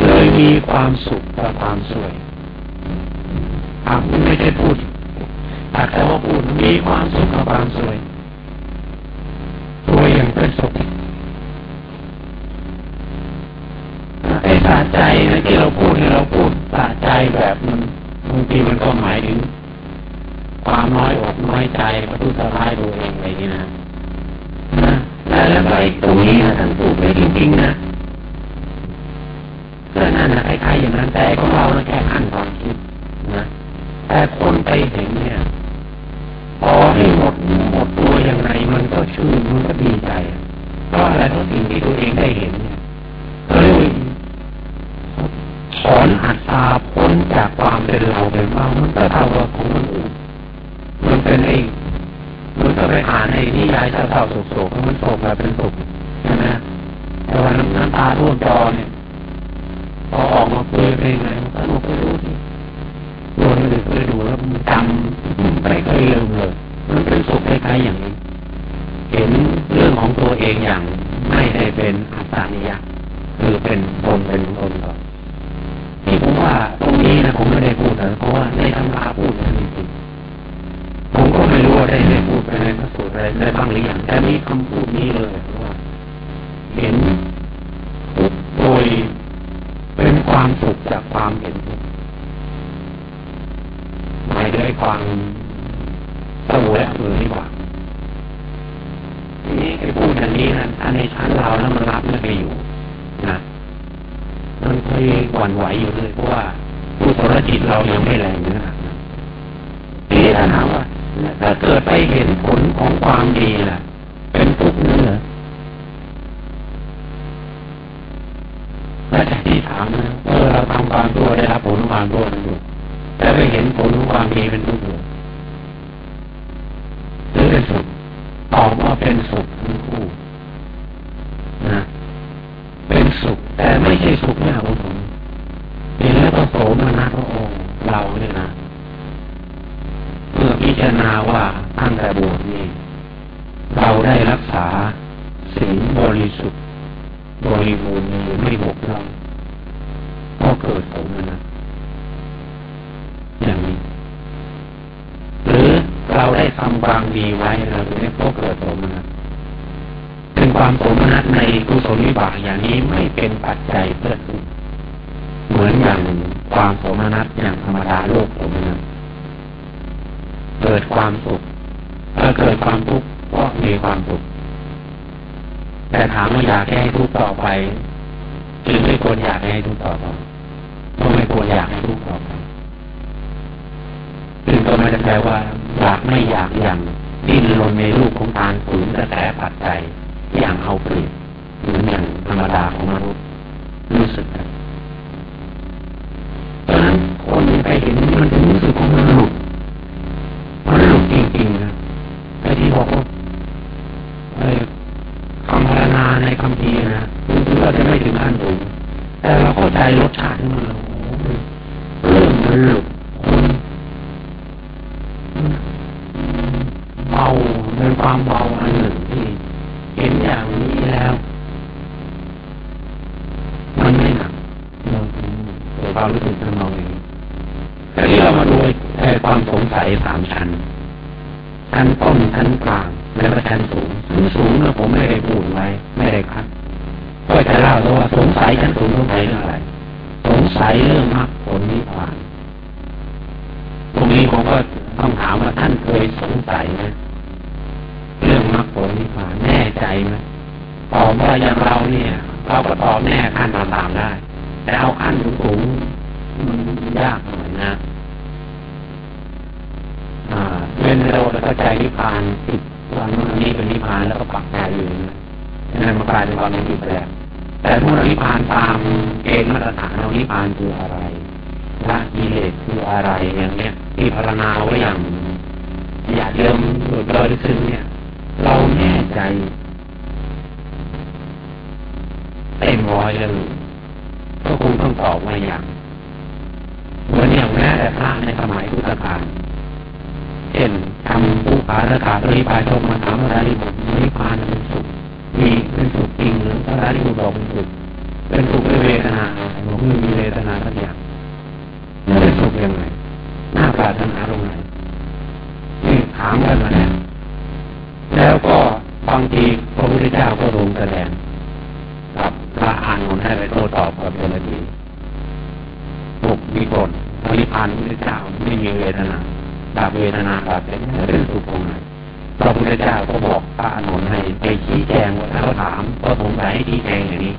เลยมีความสุขกับความสวยอ่าไม่ใช่พูดแต่ว่าพูดมีความสุขกับความสวยสวยอย่างเป็นสุข ไอ้สะใจนะที่เราพูดเนี่ยเราพูดสะใจแบบมันบางทีมันก็หมายถึง ความน้อยอกน้อยใจประทุษร้ายตัวเองอะไรนี่นะนะแล้วไอ้ตรงนี้นะท่านพูดไม่จริงๆนะก็นั่นนะคล้ายๆอย่างนั้นแต่ของเรานะแค่ขั้นความคิดนะแต่คนไปเห็นเนี่ยพอให้หมดหมดตัวยังไงมันก็ชื่นมันก็ดีใจเพราะอะไรเพราะสิ่งที่ตัวเองได้เห็นเนี่ยเฮ้ย ถอนอัตตาพ้นจากความเป็นเราเป็นเรามันก็เท่ากับของคนอื่นมันเป็นเองมันก็ไปอ่านในนิยายเศร้าๆโศกๆมันโศกแบบเป็นสุขใช่ไหมแต่ว่าน้ำตาร่วงจอเนี่ยพอออกมาเปยเป็นไงมันก็ไปรู้ที่ตัวนี้เคยดูแล้วมันจำไม่เคยลืมเลยมันเป็นสุขคล้ายๆอย่างนี้เห็นเรื่องของตัวเองอย่างไม่ได้เป็นอัตตานิยะคือเป็นตนเป็นตนก่อน ที่ผมว่าตรงนี้นะผมไม่ได้พูดแต่เพราะว่าในตำราพูดนจริงๆผมก็ไม่รู้ว่าได้ได้พูดไปในพระสูตรอะไรได้บ้างหรือยังแต่มีคำพูดนี้เลยว่า เห็นโดยเป็นความสุขจากความเห็นหมายถึงความสวยมือนี่ว่าทีนี้ไอ้พูดอย่างนี้นะถ้าในชั้นเราแล้วมันรับไม่ไปอยู่นะ มันเคยหวั่นไหวอยู่เลยเพราะว่าผู้สรจิตเรายังไม่แรงนะทีนี้ถ้าถามว่าถ้าเกิดไปเห็นผลของความดีล่ะ เป็นทุกข์นั่นเหรอถ้าจะที่ถามนะเออเราทำความตัวได้รับผลความตัวนั่นอยู่แต่ไปเห็นผลของความดีเป็นทุกข์หรือเป็นสุขตอบว่าเป็นสุขทั้งคู่นะ สุข แต่ไม่ใช่สุขเนี่ยคุณผมเห็นแล้วก็โสมนัสพระองค์เราเนี่ยนะเมื่อพิจารณาว่าตั้งแต่บวชนี่เราได้รักษาศีลบริสุทธิ์บริบูรณ์ไม่บกพร่องก็เกิดโสมนัสอย่างนี้ หรือเราได้ทำความดีไว้เราเนี่ยก็เกิดโสมนัส เป็นความโสมนัสในกุศลวิบากอย่างนี้ไม่เป็นปัจจัยเพื่อสุขเหมือนอย่างความโสมนัสอย่างธรรมดาโลกโสมนัสเกิดความสุขถ้าเกิดความทุกข์ก็มีความสุขแต่ถามว่าอยากให้ทุกข์ต่อไปจึงไม่ควรอยากให้ทุกข์ต่อไปก็ไม่ควรอยากให้ทุกข์ต่อไปซึ่งก็ไม่ได้แปลว่าอยากไม่อยากอย่างดิ้นรนในรูปของการฝืนกระแสปัจจัย อย่างเอาเปรียบเหมือนอย่างธรรมดาของมนุษย์รู้สึกเพราะนั้นคนไปเห็นนี่มันจะรู้สึกของมันหลุดมันหลุดจริงๆนะไอ้ที่บอกว่าไอ้คำพารณาในคำพีนะถึงเราจะไม่ถึงขั้นสูงแต่เราเข้าใจรสชาติมันแล้วเริ่มมันหลุดคนเบาเป็นความเบาอันหนึ่งที่เห็นอย่างนี้ แล้ว มันไม่หนักเราความรู้สึกของเราเองแต่ที่เรามาดูแค่ความสงสัยสามชั้นชั้นต้นชั้นกลางแล้วก็ชั้นสูงชั้นสูงเนี่ยผมไม่ได้พูดไว้ไม่ได้ครับก็จะเล่าว่าสงสัยชั้นสูงสงสัยเรื่องอะไรสงสัยเรื่องมรรคผลนิพพานตรงนี้ผมก็ต้องถามว่าท่านเคยสงสัยไหมเรื่องมรรคผลนิพพานแน่ใจไหม ตอบว่าอย่างเราเนี่ยเราก็ตอบแน่ขั้นตามได้ แต่เอาขั้นสูงมันยากหน่อยนะเป็นเราเข้าใจนิพพานติดวันนี้เป็นนิพพานแล้วก็ปักใจอยู่นะนั่นมันกลายเป็นความเป็นอิสระแต่เมื่อนิพพานตามเกณฑ์มาตรฐานเรานิพพานคืออะไรละกิเลสคืออะไรอย่างเนี้ยที่พารณาไว้อย่างอยากเริ่มหลุดลอยซึ่งเนี่ย เราแน่ใจ เต็มร้อยเลยก็คงต้องตอบมาอย่างเหมือนอย่างแม้แต่พระในสมัยพุทธกาลเช่นทำผู้ปาระกาศริพายชกมาถามอะไรผมนิพพานเป็นสุขมีเป็นสุขจริงหรือพระราธิบุตรบอกเป็นสุขเป็นสุขด้วยเวทนาบอกไม่มีเวทนาสักอย่างเป็นสุขยังไงหน้าปรารถนาตรงไหนนี่ถามกันมาแล้วแล้วก็บางทีพระพุทธเจ้าก็ทรงแสดง พระอานนท์ให้ไปโต้ตอบกับเจ้าหน้าที่บุกมีคนพระนิพพานพระพุทธเจ้าไม่มีเวทนาดับเวทนาดับเป็นเป็นสุขตรงไหนพระพุทธเจ้าก็บอกพระอานุนให้ไปชี้แจงว่าถ้าเขาถามก็สงสัยให้ชี้แจงอย่างนี้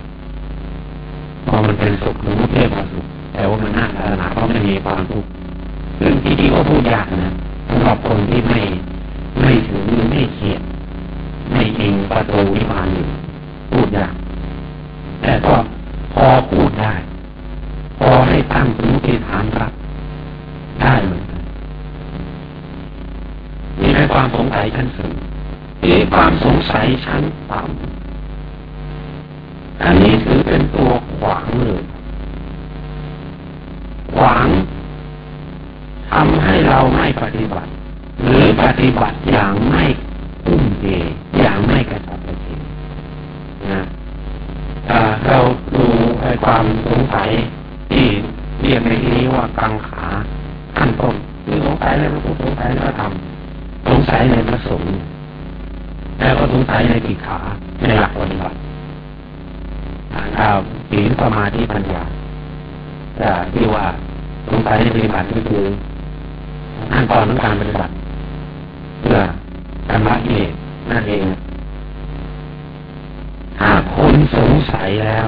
พอมันเป็นสุขหรือไม่ใช่ควาสุขแต่ว่ามันน่าพัฒนาเพราะไม่มีความทุกข์เรื่องที่ดีก็พูดยากนะสำหรับคนที่ไม่ไม่ถึงไม่เขียดไม่จริงประตูนิพพานอยู่พูดยาก แต่ก็พอพูดได้ พอให้ตั้งสมมติฐานรับได้เหมือนกันนี่เป็นความสงสัยชั้นสูงนี่ความสงสัยชั้นต่ำอันนี้ถือเป็นตัวขวางเลยขวางทำให้เราไม่ปฏิบัติ หรือปฏิบัติอย่างไม่ตุ้มเทอย่างไม่กระสับกระเฉงนะ เราดูไอ้ความสงสัยที่เรียกในที่นี้ว่ากังขาขั้นต้นคือสงสัยในพระพุทธสงสัยในพระธรรมสงสัยในพระสงฆ์แล้วก็สงสัยในปิขาในหลักปฏิบัติทางข้าวศีลสมาธิปัญญาแต่ที่ว่าสงสัยในปฏิบัติก็คือขั้นตอนของการปฏิบัติเพื่อชำระกิเลสนั่นเอง ถ้าคนสงสัยแล้ว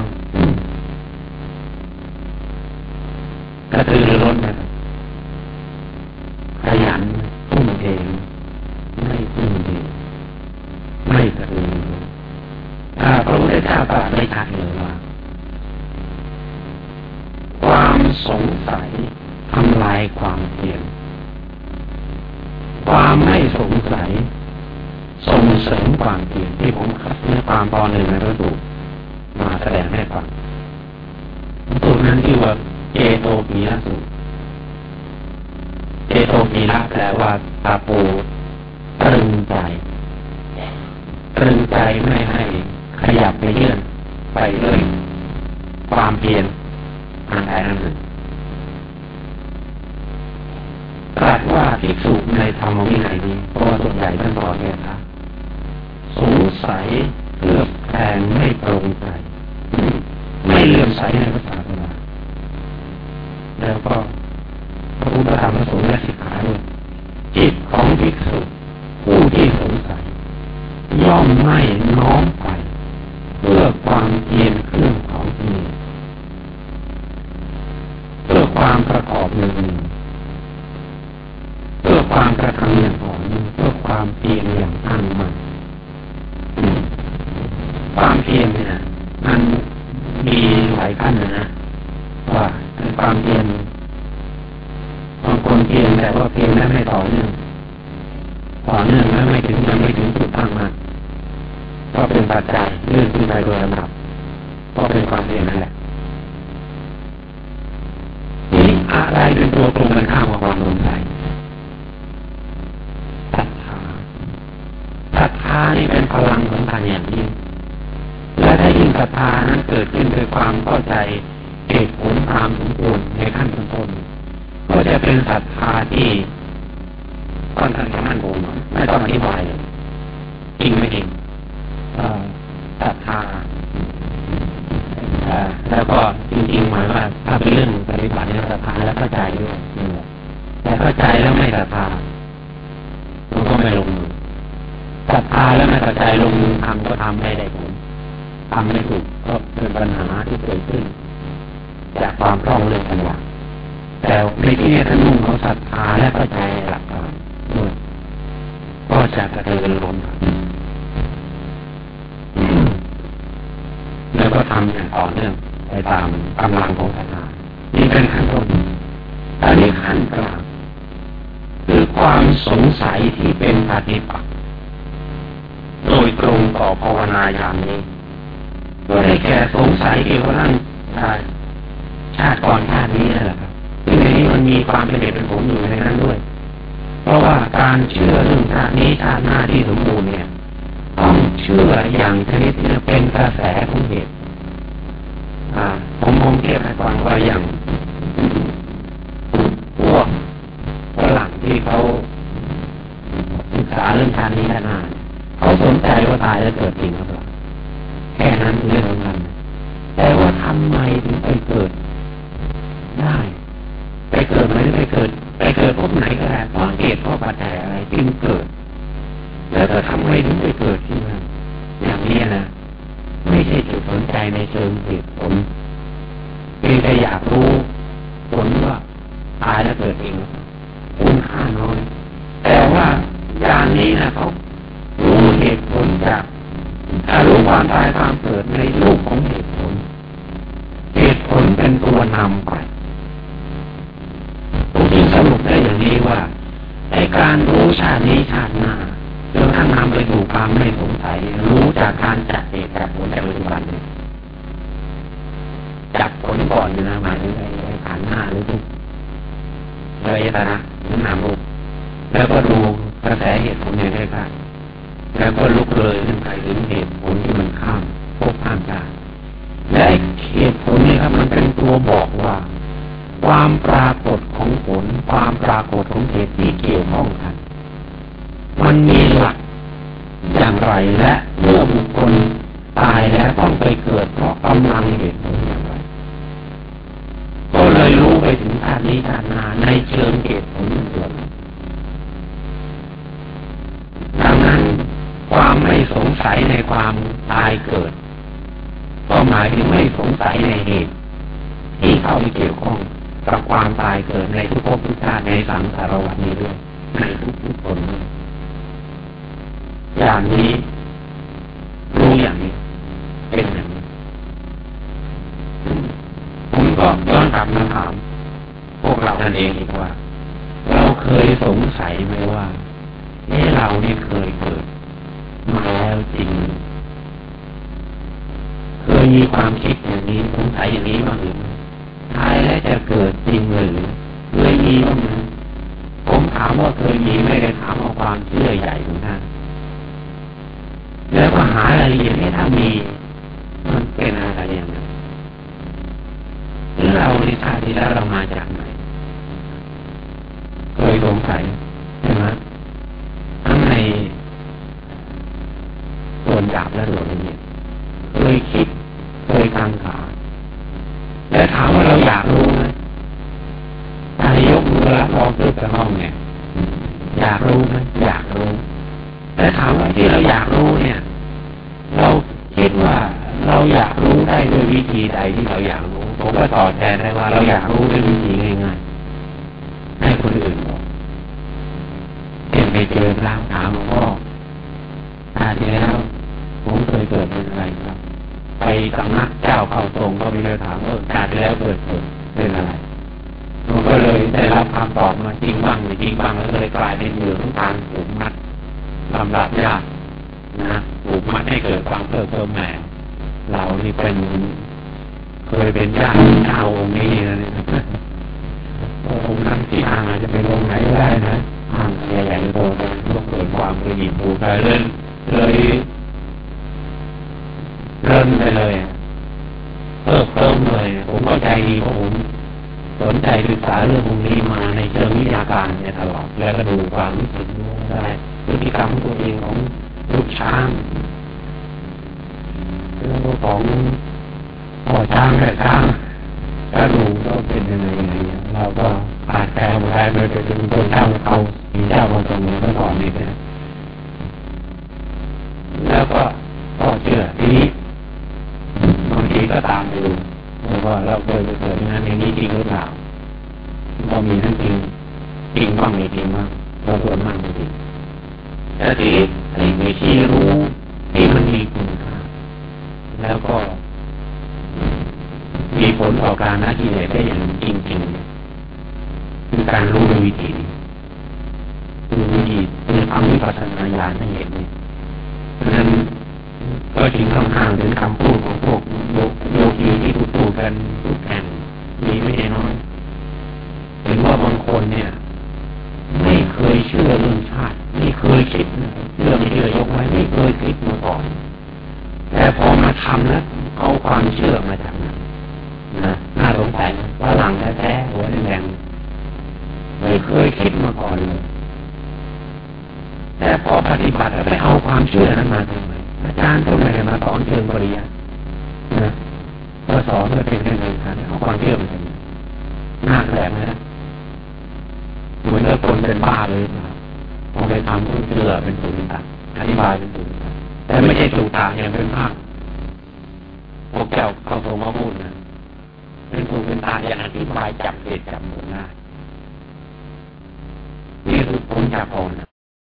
กระตือรือร้นนะขยันทุ่มเทไม่ทุ่มเทไม่กระตือถ้าพระพุทธเจ้าตรัสได้ชัดเลยว่า ความสงสัยทำลายความเพียรความไม่สงสัย ส่งเสริมความเพียรที่ผมคัดเนื้อความตอนหนึ่งในพระสูตรมาแสดงให้ฟังสูตรนั้นที่ว่าเจโตปีละสูตรเจโตปีละแปลว่าตาปูตรึงใจตรึงใจไม่ให้ขยับไปเยื่อนไปเลยความเพียรอันใดอันหนึ่งตรัสว่าภิกษุในธรรมวินัยนี้เพราะว่าส่วนใหญ่ท่านสอนเนี่ยครับ สงสัยเลือกแทงไม่ตรงใจ ไม่เลื่อมใสในพระศาสนาแล้วก็พระพุทธธรรมพระสงฆ์และสิกขาด้วยจิตของภิกษุผู้ที่สงสัย ย่อมไม่น้อมไป เพื่อความเพียรเครื่องของมีเพื่อความประกอบหนึ่งเพื่อความกระทำอย่างต่อเนื่องเพื่อความเพียรอย่างตั้งมั่น ความเพียรเนี่ย มันมีหลายขั้นนะ ว่าความเพียรบางคนเพียรแต่ว่าเพียรได้ไม่ต่อเนื่องต่อเนื่องแล้วไม่ถึงยังไม่ถึงจุดตั้งมั่นก็เป็นปัจจัยเรื่องที่ไปโดยลำดับก็เป็นความเพียรนั่นแหละนี่อะไรเป็นตัวตรงกันข้ามกับความสงสัยศรัทธาศรัทธานี่เป็นพลังของการอย่างยิ่ง และถ้ายิ่งศรัทธานั้นเกิดขึ้นด้วยความเข้าใจเหตุผลตามสมควรในขั้นต้นก็จะเป็นศรัทธาที่ค่อนข้างจะมั่นคงไม่ต้องอธิบายเลยจริงไม่จริงศรัทธาแล้วก็จริงๆหมายว่าถ้าเป็นเรื่องปฏิบัติเนี่ยศรัทธาแล้วเข้าใจด้วยแต่เข้าใจแล้วไม่ศรัทธามันก็ไม่ลงมือศรัทธาแล้วไม่เข้าใจลงมือทำก็ทำไม่ได้ผล ทำไม่ถูกก็เป็นปัญหาที่เกิดขึ้น จากความคล่องเรื่องปัญญาแต่ในที่นี้ท่านนุ่งเขาศรัทธาและเข้าใจหลักการด้วยก็จะกระเทือนลมแล้วก็ทำอย่างต่อเนื่องไปตามกำลังของศรัทธานี่เป็นขั้นต้นอันนี้ขั้นกลางคือความสงสัยที่เป็นปฏิปักษ์โดยตรงต่อภาวนาอย่างนี้ ก็ได้แก่สงสัยเกี่ยวกับร่างชาติก่อนชาตินี้นั่นแหละครับซึ่งในนี้มันมีความเป็นเหตุเป็นผลอยู่ในนั้นด้วย เพราะว่าการเชื่อเรื่องชาตินี้ชาติหน้าที่สมบูรณ์เนี่ยต้องเชื่ออย่างชนิดที่เป็นกระแสของเหตุผมมองเทียบให้ฟังว่าอย่างพวกฝรั่งที่เขาศึกษาเรื่องชาตินี้ชานเขาสนใจว่าตายแล้วเกิดจริงหรือเปล่า ค่นั้นเรื่องของมันแต่ว่าทำไมถึงไปเกิด ได้ ไปเกิดไหมไปเกิด ไปเกิดพบไหนก็ได้เพราะเหตุเพราะปัจจัยอะไรจึงเกิด แล้วจะทำไมถึงไปเกิดที่นั่นอย่างนี้นะไม่ใช่จุดสนใจในเชิงเหตุผลเพียงแต่อยากรู้ผลว่าตายแล้วเกิดเองคุณค่าน้อยแต่ว่าอย่างนี้นะเขารู้เหตุผลจาก ถ้ารู้ความตายความเกิดในรูปของเหตุผล เหตุผลเป็นตัวนำไปผมจึงสรุปได้อย่างนี้ว่าในการรู้ชาตินี้ชาติหน้าจนทั้งนำไปสู่ความไม่สงสัย รู้จากการจัดเหตุจัดผลในปัจจุบันจับผลก่อนนะหมายถึงไอ้ขันหน้าหรือทุกอะไรยตนะหรือนามรูปแล้วก็ดูกระแสเหตุผลอย่างไรครับ แล้วก็ลุกเลยขึ้นไปถึงเหตุผลที่มันข้ามพบข้ามได้และเหตุผลนี้ครับมันเป็นตัวบอกว่าคความปรากฏของผล ความปรากฏของเหตุที่เกี่ยวข้องกัน มันมีหลักอย่างไรและเมื่อบุคคลตายแล้วต้องไปเกิดเพราะกำลังเหตุผลอย่างไรก็เลยรู้ไปถึงชาตินี้ชาตินาในเชิงเหตุผลส่วนดังนั้น ความไม่สงสัยในความตายเกิด ก็หมายถึงไม่สงสัยในเหตุที่เข้าไปเกี่ยวข้องกับความตายเกิดในทุกภพทุกชาติในสังสารวัฏนี้ด้วยในทุกทุกคนอย่างนี้รู้อย่างนี้ เป็นอย่างนี้ผมก็ย้อนกลับมาถาม พวกเราท่านเองอีกว่า เราเคยสงสัยไหมว่าเอเรานี่เคยเกิด มาแล้วจริง เคยมีความคิดอย่างนี้สงสัยอย่างนี้บ้างหรือตายแล้วจะเกิดจริงหรือเคยมีบ้างไหมผมถามว่าเคยมีไม่ได้ถามเอาความเชื่อใหญ่ของท่านแล้วก็หารายละเอียดให้ถ้ามี มันเป็นอะไรอย่างไรหรือเราในชาติที่แล้วเรามาจากไหนเคยสงสัยใช่ไหมทั้งใน ส่วนหยาบและส่วนละเอียดเคยคิดเคยกังขาแล้วถามว่าเราอยากรู้ไหมถ้ายกมือรับรองตึกกับห้องเนี่ย อยากรู้ไหมอยากรู้ แต่ถามว่าที่เราอยากรู้เนี่ย เราคิดว่าเราอยากรู้ได้ด้วยวิธีใดที่เราอยากรู้ผมก็ตอบแทนได้ว่า เราอยากรู้ด้วยวิธีง่ายๆให้คนอื่นบอกเห็นไปเจอร่างถามหลวงพ่อ ตาที่แล้ว ผมเคยเกิดเป็นอะไรครับ ไปสำนักเจ้าเข้าทรงก็มีคำถามเออชาติแล้วเกิดเป็นอะไรผมก็เลยได้รับคำตอบมาจริงบ้างไม่จริงบ้างแล้วเลยกลายเป็นเหยื่องการถูกมัดลำดับยากนะถูกมัดให้เกิดความเพิ่มเพิ่มแหมเรานี่เป็นเคยเป็นญาติเจ้าองค์นี้นะเนี่ยองค์นั้นที่อ่างอาจจะเป็นองค์ไหนได้นะอ่างใหญ่ๆโตต้องเกิดความกระยิบผูกใจเลย เลยเริ่มไปเลยเพิ่มเพิ่มเลย ผมก็ใจดีเพราะผมสนใจศึกษาเรื่องพวกนี้มาในเชิงวิทยาการเนี่ยตลอดแล้วก็ดูความรู้สึกได้พฤติกรรมตัวเองของลูกช้างเรื่องของพ่อช้างแม่ช้างถ้าดูก็เป็นยังไงอะไรเงี้ยเราก็อาจแปลมาได้โดยเป็นคนเจ้าเขามีเจ้าบางตรงนี้ก็สอนนี่นะ แล้วก็ก็เชื่อทีนี้บางทีก็ตามดูวก็เราเคยเกิดงานอย่างนี้จริงหรือเปล่าก็มีทั้งจริงจริงบ้างไม่จริงบ้างเราส่วนมากไม่จริงแต่ที่ไอ้วิธีรู้ที่มันมีคุณค่าแล้วก็ มีผลต่อการนักกิเลสได้อย่างจริงๆคือการรู้โดยวิธีคือวิธีคือทำวิปัสสนาญาณให้เห็นนี่ เพราะฉะนั้นก็จึงค่อนข้างถึงคำพูดของพวกโยคีที่พูดพูดกันพูดแข่งมีไม่น้อยเห็นว่าบางคนเนี่ย ไม่เคยเชื่อเรื่องชาติไม่เคยคิดเชื่อไม่เชื่อยกไว้ไม่เคยคิดมาก่อน แต่พอมาทำแล้วเอาความเชื่อมาจากนั้นนะน่าสงสัยว่าหลังแท้ๆหัวแดงไม่เคยคิดมาก่อนเลย แต่พอปฏิบัติแล้วไปเอาความเชื่อนั้นมาทำไมอาจารย์ก็ไม่ได้มาสอนเชิงปริยัตินะมาสอนเพื่อเป็นเรื่องการเอาความเชื่อมาทำน่าแปลกนะเหมือนกับคนเป็นบ้าเลยพอไปทำเชื่อเป็นสุญญตาอธิบายเป็นสุญญตาแต่ไม่ใช่สุตาอย่างเป็นภาคพวกเจ้าเขาโทรมาพูดนะเป็นสุเป็นตาอย่างอธิบายจับเหตุจับผลได้นี่คือผมจับผลนะ